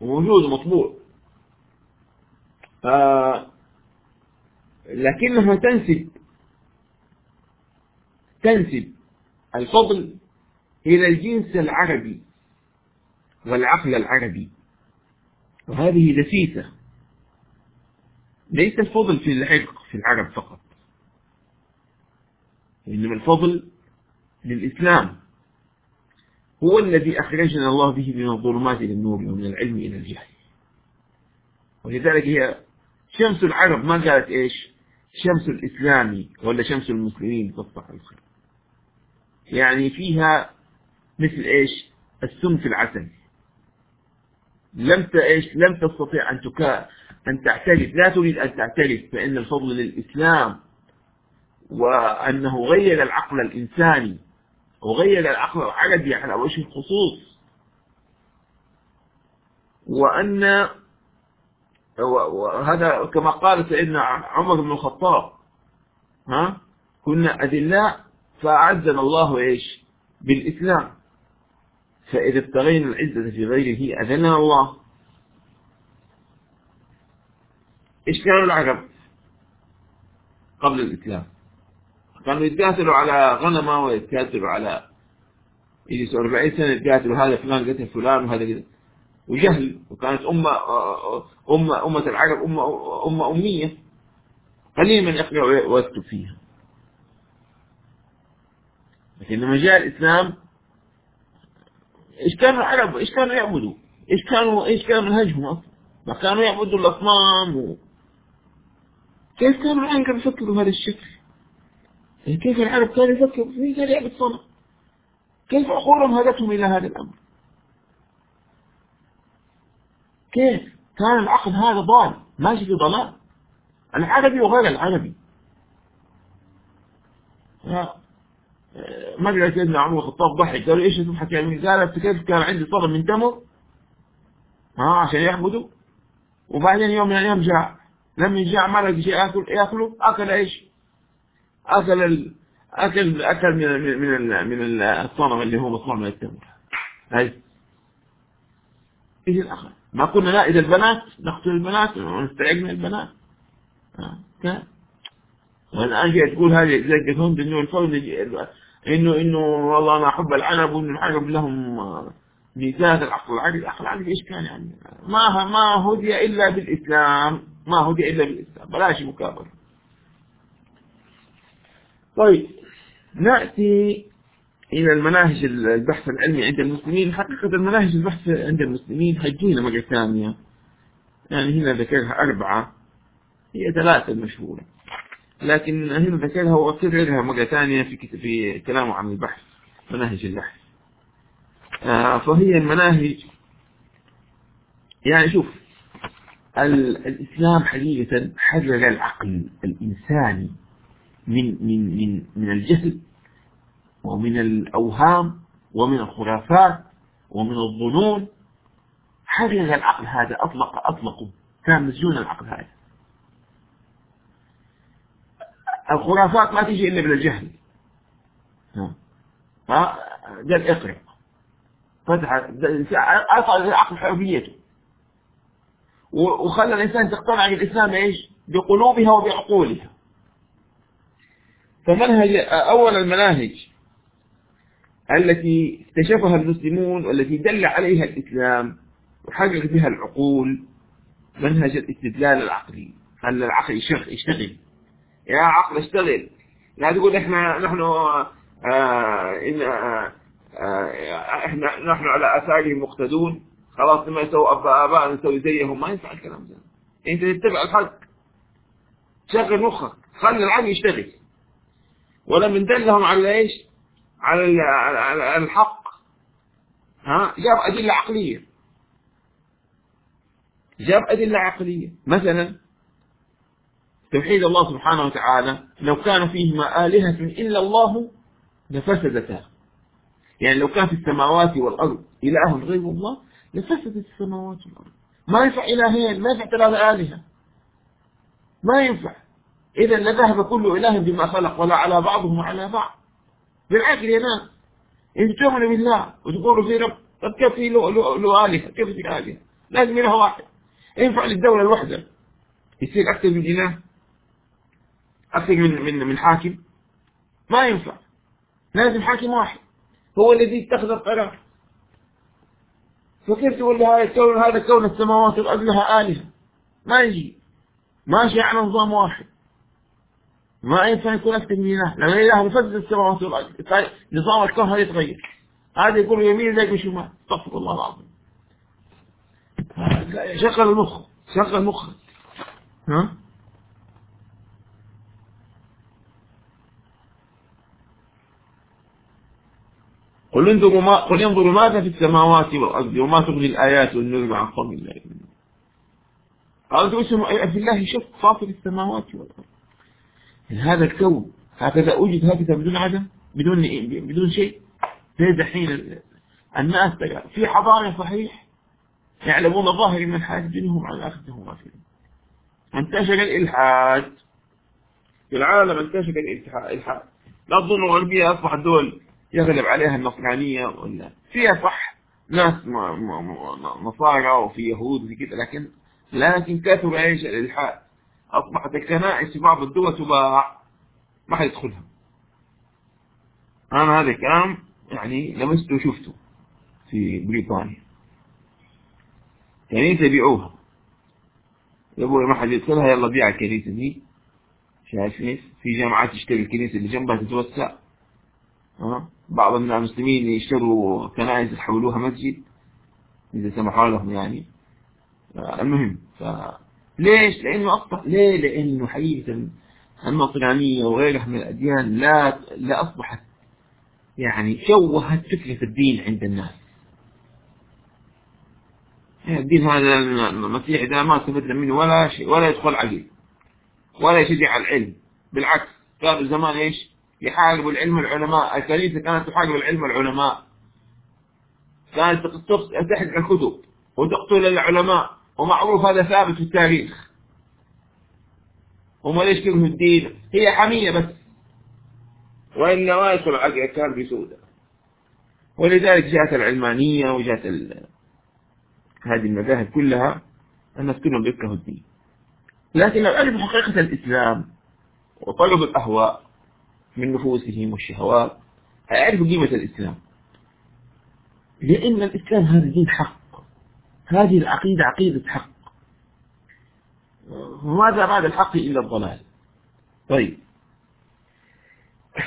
A: وموجود ومطبوع. لكنها تنسب تنسب الفضل إلى الجنس العربي والعقل العربي. وهذه دسيسة ليس الفضل في العرق في العرب فقط. إنما الفضل للإسلام. هو الذي أخرجنا الله به من الظلمات إلى النور ومن العلم إلى الجهل. ولذلك هي شمس العرب ما قالت إيش؟ شمس الإسلامي ولا شمس المسلمين تصبح الخير يعني فيها مثل إيش؟ السم في العسل. لم إيش؟ لم تستطيع أن تكا أن تعترف. لا تريد أن تعترف بأن الفضل للإسلام وأنه غير العقل الإنساني وغير العقل العربي على وجه الخصوص وأن وهذا كما قال سيدنا عمر بن الخطاب ها؟ كنا أذلاء فأعزنا الله إيش؟ بالإسلام. فإذا ابتغينا العزة في غيره أذلنا الله. إيش كانوا العرب قبل الإسلام كانوا يتقاتلوا على غنمة ويتقاتلوا على يجلسوا 40 سنة يتقاتلوا هذا فلان قتل فلان وهذا كذا وجهل. وكانت أمة أمة أمة العرب أمة أمة أمية. قليل من يقرأ ويكتب فيها. لكن لما جاء الإسلام إيش كانوا العرب إيش كانوا يعبدوا؟ إيش كانوا إيش كان منهجهم أصلا؟ ما كانوا يعبدوا الأصنام و... كيف كانوا العرب يفكروا بهذا الشكل؟ كيف العرب كانوا يفكروا؟ في كان يعبد صنم. كيف عقولهم هدتهم إلى هذا الأمر؟ كيف كان العقل هذا ضال؟ ماشي في ضلال. العربي وغير العربي. ما ادري سيدنا عمر الخطاب ضحك قال إيش تضحك يا امين قال كيف كان عندي صنم من تمر ها عشان يعبدوا وبعدين يوم من الأيام جاع لما جاع ما لقى شيء ياكل يأكله. أكل إيش؟ أكل ال... اكل أكل من من من, من الصنم اللي هو مصنوع من التمر. هاي. إيش الآخر ما قلنا لا إذا البنات نقتل البنات ونستعيد من البنات. كان والآن جاي تقول هذه زي هند انه الفوز إنه إنه والله أنا أحب العنب وإنه العنب لهم ميزات العقل العقل العقل العقل إيش كان يعني؟ ما ما هدي إلا بالإسلام. ما هدي إلا بالإسلام. بلاش مكابرة. طيب نأتي إلى المناهج البحث العلمي عند المسلمين. حقيقة المناهج البحث عند المسلمين حجينا مرة ثانية. يعني هنا ذكرها أربعة. هي ثلاثة المشهوره لكن هنا ذكرها وأكررها مرة ثانية في في كلامه عن البحث مناهج البحث. آه فهي المناهج يعني شوف الإسلام حقيقة حرر العقل الإنساني من من من من الجهل ومن الأوهام ومن الخرافات ومن الظنون. حرر العقل هذا أطلق أطلقه كان مسجون العقل هذا. الخرافات ما تيجي إلا من الجهل ها؟ قال اقرأ. فتح أعطى العقل حريته وخلى الإنسان تقتنع بالإسلام إيش؟ بقلوبها وبعقولها. فمنهج أول المناهج التي اكتشفها المسلمون والتي دل عليها الإسلام وحقق بها العقول منهج الاستدلال العقلي. خلى العقل يشتغل. يا عقل اشتغل. لا تقول إحنا نحن آه إن آه آه إحنا نحن على آثارهم مقتدون. خلاص لما يسووا اباء نسوي زيهم. ما ينفع الكلام ده. أنت تتبع الحق. شغل مخك. خلي العقل يشتغل. ولما دلهم على إيش؟ على على الحق. ها؟ جاب أدلة عقلية. جاب أدلة عقلية. مثلا توحيد الله سبحانه وتعالى لو كان فيهما آلهة إلا الله لفسدتا. يعني لو كان في السماوات والأرض إله غير الله لفسدت السماوات والأرض. ما ينفع إلهين ما ينفع ثلاثة آلهة. ما ينفع. إذا لذهب كل إله بما خلق ولا على بعضهم على بعض. بالعكس يا ناس إن تؤمنوا بالله وتقولوا في رب طب كيف في له آلهة كيف في آلهة. لازم إله واحد. ينفع للدولة الوحدة يصير أكثر من إله؟ أكثر من من من حاكم؟ ما ينفع. لازم حاكم واحد. هو الذي اتخذ القرار. فكيف تقول هذا الكون هذا كون السماوات والأرض لها آلهة؟ ما يجي. ماشي على نظام واحد. ما ينفع يكون أكثر من إله لما إله بفسد السماوات والأرض. طيب نظام الكون هذا يتغير. هذا يقول يمين ذاك بشمال استغفر الله العظيم. شغل المخ شغل مخك ها؟ قل انظروا ما قل انظروا ماذا في السماوات والأرض وما تغني الآيات والنذر عن قوم لا يؤمنون. قالوا اسم في الله شف فاطر السماوات والأرض. هذا الكون هكذا وجد هكذا بدون عدم؟ بدون بدون شيء؟ زي دحين الناس في حضارة صحيح يعلمون ظاهر من الحياة الدنيا هم عن غافلون انتشر الإلحاد. في العالم انتشر الإلحاد. لا تظنوا الغربية أصبحت دول يغلب عليها النصرانية ولا فيها صح ناس نصارى وفي يهود وفي كده لكن لكن كثر إيش الالحاد أصبحت الكنائس في بعض الدول تباع ما حد يدخلها. أنا هذا الكلام يعني لمسته وشفته في بريطانيا. كنيسة بيعوها يا أبوي ما حد يدخلها يلا بيع الكنيسة دي. شايف في جامعات تشتري الكنيسة اللي جنبها تتوسع. ها بعض من المسلمين يشتروا كنائس يحولوها مسجد إذا سمحوا لهم يعني المهم ف... ليش؟ لأنه أصبح ليه؟ لأنه حقيقة النصرانية وغيرها من الأديان لا لا أصبحت يعني شوهت فكرة الدين عند الناس يعني الدين هذا المسيح ده ما استفدنا منه ولا شيء ولا يدخل عقل ولا يشجع العلم بالعكس كانوا زمان إيش يحاربوا العلم العلماء. الكنيسة كانت تحارب العلم العلماء. كانت تحرق الكتب وتقتل العلماء. ومعروف هذا ثابت في التاريخ. وما ليش كرهوا الدين؟ هي حمية بس. وإلا ما يدخل عقل كان بسودة ولذلك جاءت العلمانية وجاءت ال... هذه المذاهب كلها. الناس كلهم بيكرهوا الدين. لكن لو عرفوا حقيقة الإسلام وطلبوا الأهواء من نفوسهم والشهوات. هيعرفوا قيمة الإسلام. لأن الإسلام هذا دين حق. هذه العقيدة عقيدة حق. وماذا بعد الحق إلا الضلال؟ طيب.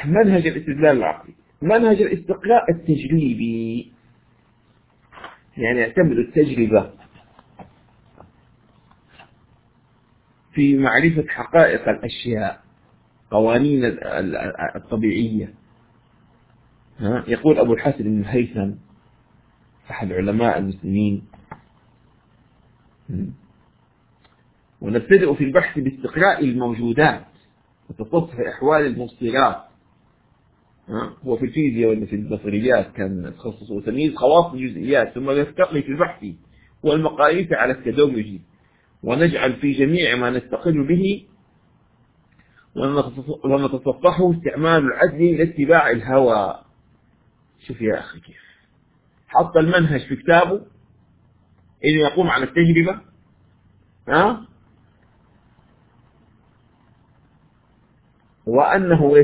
A: منهج الاستدلال العقلي. منهج الاستقلاء التجريبي. يعني يعتمد التجربة في معرفة حقائق الأشياء. قوانين الطبيعية. يقول أبو الحسن بن الهيثم أحد علماء المسلمين. ونبتدئ في البحث باستقراء الموجودات وتصفح أحوال المبصرات هو في الفيزياء ولا في البصريات كان تخصصه تمييز خواص الجزئيات ثم نستقي في البحث والمقاييس على التدرج. ونجعل في جميع ما نستقل به ونتصفحه استعمال العدل لاتباع الهوى. شوف يا أخي كيف. حط المنهج في كتابه إنه يقوم على التجربة. ها؟ وأنه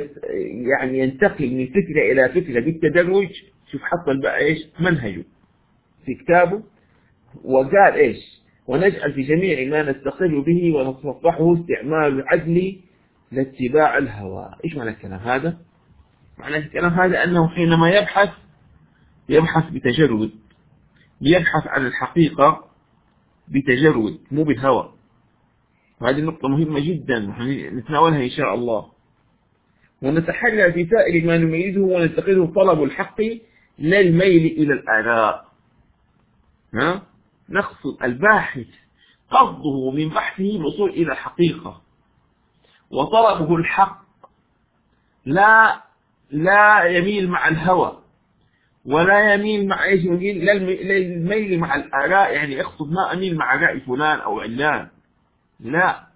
A: يعني ينتقل من فكرة إلى فكرة بالتدرج. شوف حط إيش؟ منهجه في كتابه. وقال إيش؟ ونجعل في جميع ما نستقل به ونتصفحه استعمال العدل لاتباع الهوى. إيش معنى الكلام هذا؟ معنى الكلام هذا أنه حينما يبحث يبحث بتجرد. يبحث عن الحقيقة بتجرد مو بالهوى وهذه النقطة مهمة جدا. نتناولها إن شاء الله. ونتحرى في سائر ما نميزه ونتخذه طلب الحق لا الميل إلى الآراء. ها؟ نقصد الباحث قصده من بحثه الوصول إلى الحقيقة. وطلبه الحق. لا لا يميل مع الهوى ولا يميل مع إيش يقول لا الميل مع الآراء يعني اقصد ما أميل مع رأي فلان أو علان. لا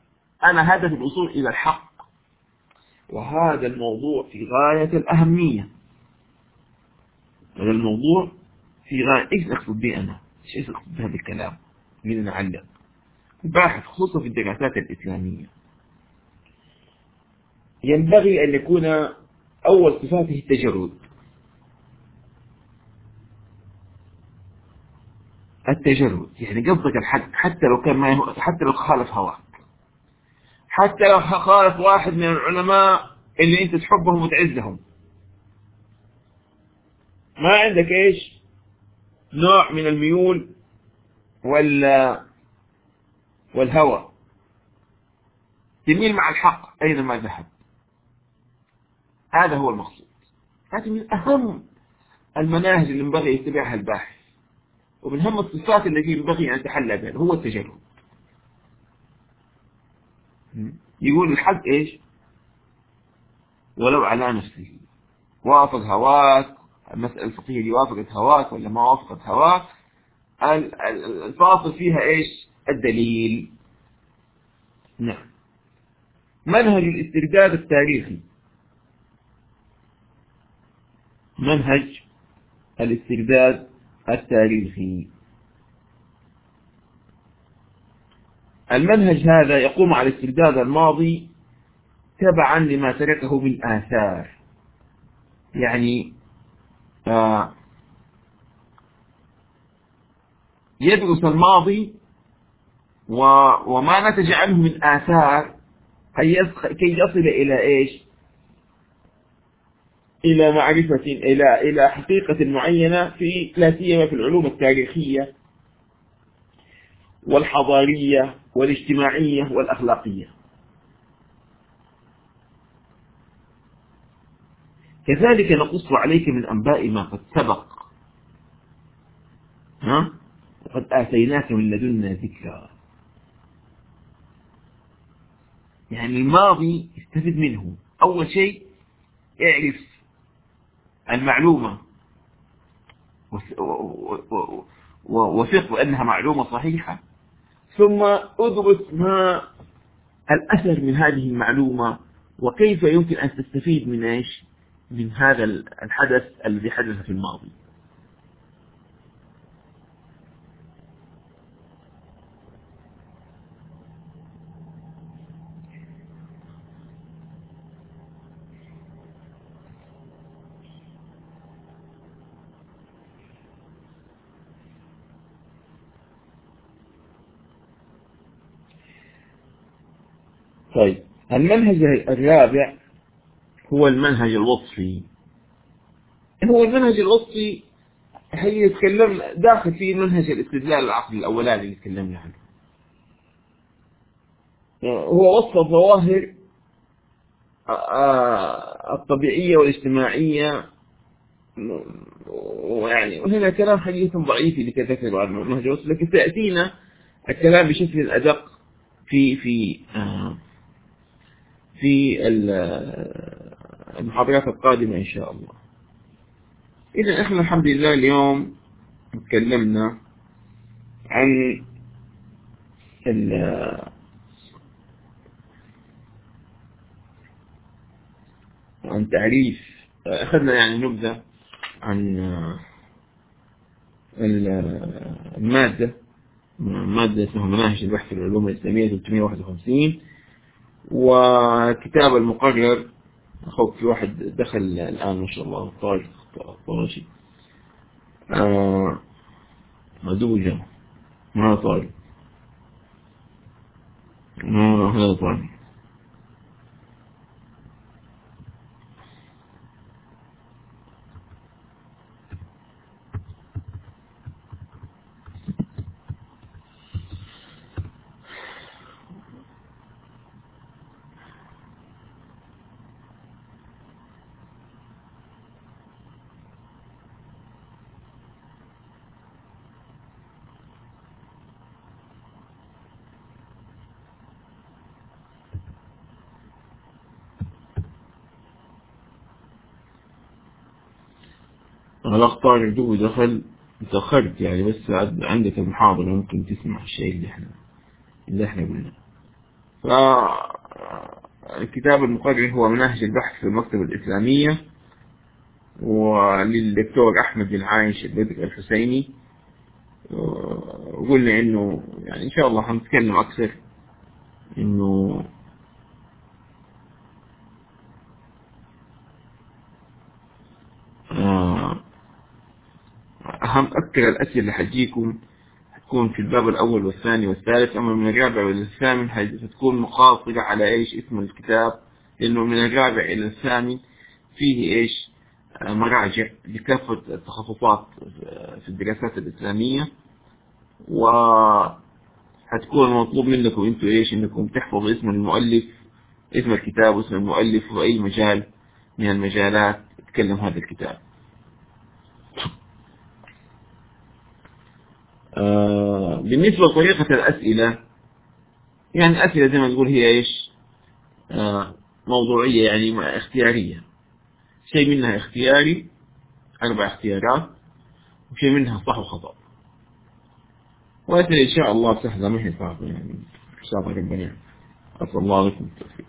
A: أنا هدف الوصول إلى الحق. وهذا الموضوع في غاية الأهمية. هذا الموضوع في غاية إيش أقصد به أنا؟ إيش أقصد بهذا الكلام؟ من نعلق باحث خصوصا في الدراسات الإسلامية. ينبغي أن يكون أول صفاته التجرد. التجرد. يعني قصدك الحق حتى لو كان ما حتى لو خالف هواك. حتى لو خالف واحد من العلماء اللي أنت تحبهم وتعزهم. ما عندك إيش؟ نوع من الميول ولا والهوى. تميل مع الحق أينما ذهب. هذا هو المقصود. هذه من أهم المناهج اللي ينبغي يتبعها الباحث ومن أهم الصفات التي ينبغي أن يتحلى بها هو التجرد يقول الحق إيش؟ ولو على نفسه. وافق هواك المسألة الفقهية دي وافقت هواك ولا ما وافقت هواك؟ الفاصل فيها إيش؟ الدليل. نعم. منهج الاسترداد التاريخي. منهج الاسترداد التاريخي. المنهج هذا يقوم على استرداد الماضي تبعا لما تركه من آثار. يعني آه يدرس الماضي وما نتج عنه من آثار كي يصل إلى إيش؟ إلى معرفة إلى إلى حقيقة معينة في لا سيما في العلوم التاريخية والحضارية والاجتماعية والأخلاقية. كذلك نقص عليك من أنباء ما قد سبق. ها؟ وقد آتيناك من لدنا ذكرى. يعني الماضي استفد منه. أول شيء اعرف المعلومة. وثق بأنها معلومة صحيحة. ثم ادرس ما الأثر من هذه المعلومة وكيف يمكن أن تستفيد من إيش؟ من هذا الحدث الذي حدث في الماضي. طيب المنهج الرابع هو المنهج الوصفي. هو المنهج الوصفي هي يتكلم داخل فيه منهج الاستدلال العقلي الأولاني اللي تكلمنا عنه؟ هو وصف الظواهر الطبيعية والاجتماعية ويعني وهنا كلام حقيقة ضعيف اللي عن المنهج الوصفي لكن سيأتينا الكلام بشكل أدق في في في المحاضرات القادمة إن شاء الله. إذا إحنا الحمد لله اليوم تكلمنا عن عن تعريف أخذنا يعني نبذة عن المادة مادة اسمها مناهج البحث في العلوم الإسلامية 351 وكتاب المقرر. أخوك في واحد دخل الآن ما شاء الله طارق طارشي آه مدوجة ما طارق ما هذا طارق الأخطاء الجو دخل تأخرت يعني بس عندك المحاضرة ممكن تسمع الشيء اللي إحنا اللي إحنا قلنا فالكتاب المقرر هو مناهج البحث في المكتبة الإسلامية وللدكتور أحمد بن عايش البدر الحسيني. وقلنا إنه يعني إن شاء الله هنتكلم أكثر إنه أكثر الأسئلة اللي حتجيكم هتكون في الباب الأول والثاني والثالث. أما من الرابع إلى الثامن هتكون مقاصرة على إيش؟ اسم الكتاب. لأنه من الرابع إلى الثامن فيه إيش؟ مراجع لكافة التخصصات في الدراسات الإسلامية. وهتكون مطلوب منكم أنتوا إيش؟ إنكم تحفظوا اسم المؤلف اسم الكتاب واسم المؤلف وأي مجال من المجالات يتكلم هذا الكتاب آه بالنسبة لطريقة الأسئلة يعني الأسئلة زي ما نقول هي إيش؟ آه موضوعية يعني اختيارية. شيء منها اختياري أربع اختيارات وشيء منها صح وخطأ. وأسئلة إن شاء الله سهلة ما هي صعبة يعني إن شاء الله ربنا أسأل الله لكم التوفيق.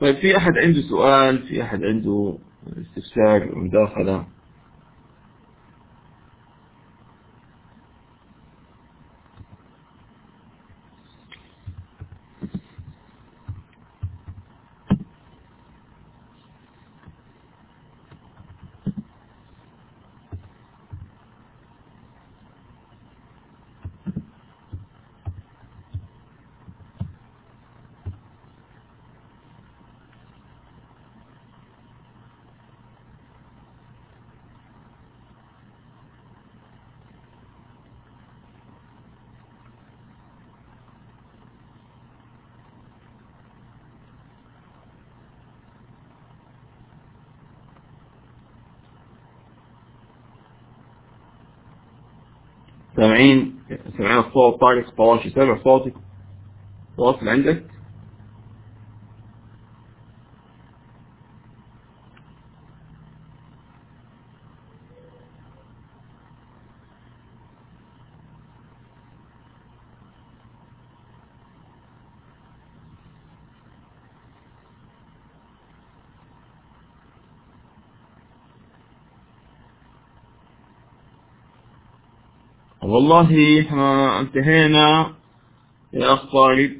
A: طيب في أحد عنده سؤال في أحد عنده استفسار مداخلة؟ سامعين سامعين الصوت طارق طواشي سامع صوتي واصل عندك؟ والله إحنا انتهينا يا طارق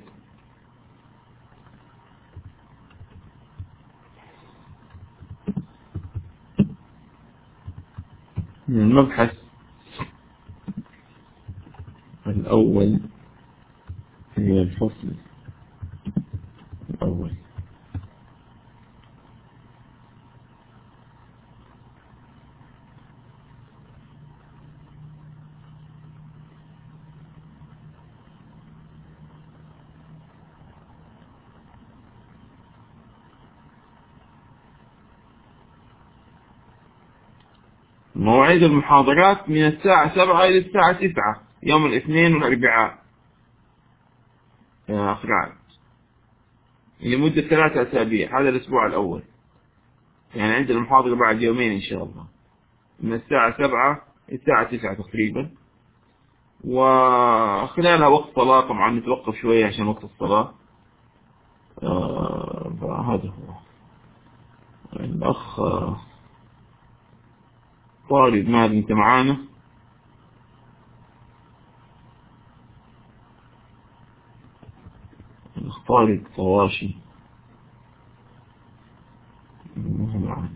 A: من المبحث الأول هي الفصل الأول مواعيد المحاضرات من الساعة سبعة إلى الساعة تسعة يوم الاثنين والأربعاء. يا أخ رعد لمدة ثلاثة أسابيع هذا الأسبوع الأول. يعني عندنا المحاضرة بعد يومين إن شاء الله. من الساعة سبعة إلى الساعة تسعة تقريبا. وخلالها وقت صلاة طبعا نتوقف شوية عشان وقت الصلاة. آه فهذا هو. الأخ طالب ما أنت معانا؟ طالب طواشي معانا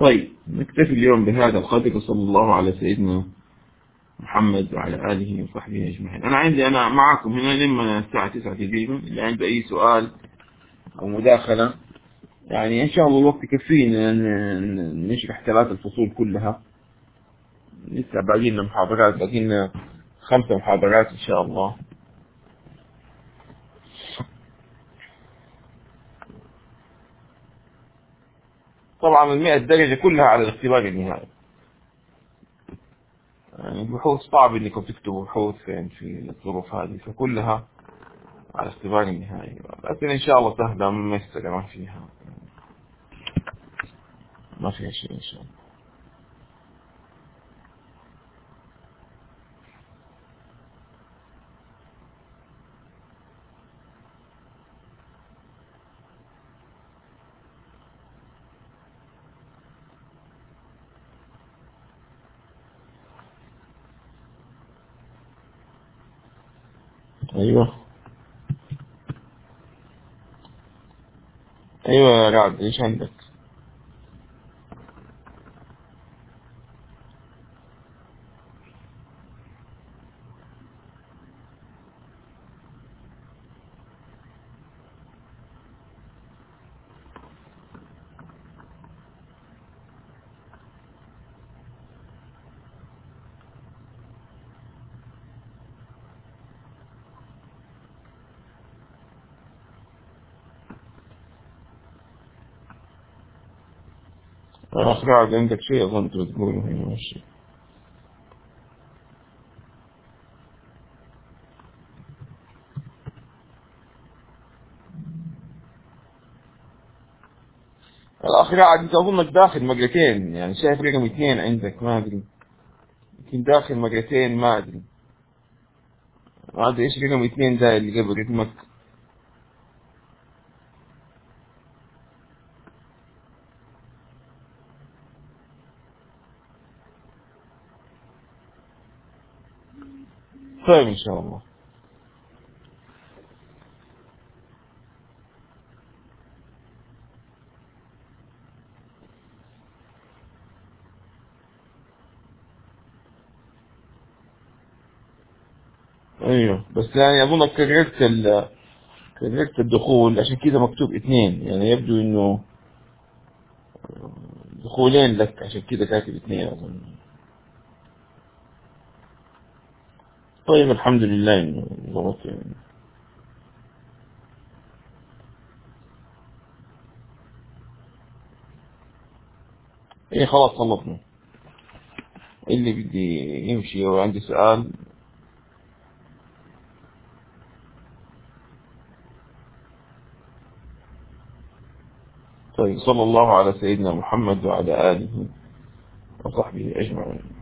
A: طيب نكتفي اليوم بهذا القدر وصلى الله على سيدنا محمد وعلى آله وصحبه أجمعين. أنا عندي أنا معكم هنا لما الساعة 9 تقريبا اللي عنده أي سؤال أو مداخلة يعني إن شاء الله الوقت يكفينا نشرح ثلاث الفصول كلها. لسه باقي لنا محاضرات باقي لنا خمسة محاضرات إن شاء الله. طبعا المئة درجة كلها على الاختبار النهائي. يعني البحوث صعب إنكم تكتبوا بحوث فين في الظروف هذه فكلها على اختبار النهائي. لكن إن شاء الله ممثلة ما فيها. ما فيها شيء إن شاء الله أيوه أيوه يا إيش عندك شيء أظن تقوله. هنا ماشي. الأخ رعد أنت أظنك داخل مقلتين يعني شايف رقم اثنين عندك ما أدري. يمكن داخل مقلتين ما أدري. ما أدري إيش رقم اثنين ده اللي قبل رقمك طيب إن شاء الله. أيوه بس يعني اظنك كررت ال كررت الدخول عشان كذا مكتوب اثنين يعني يبدو إنه دخولين لك عشان كده كاتب اثنين أظن. طيب الحمد لله. إيه خلاص خلصنا اللي بدي يمشي وعندي سؤال. طيب صلى الله على سيدنا محمد وعلى آله وصحبه أجمعين.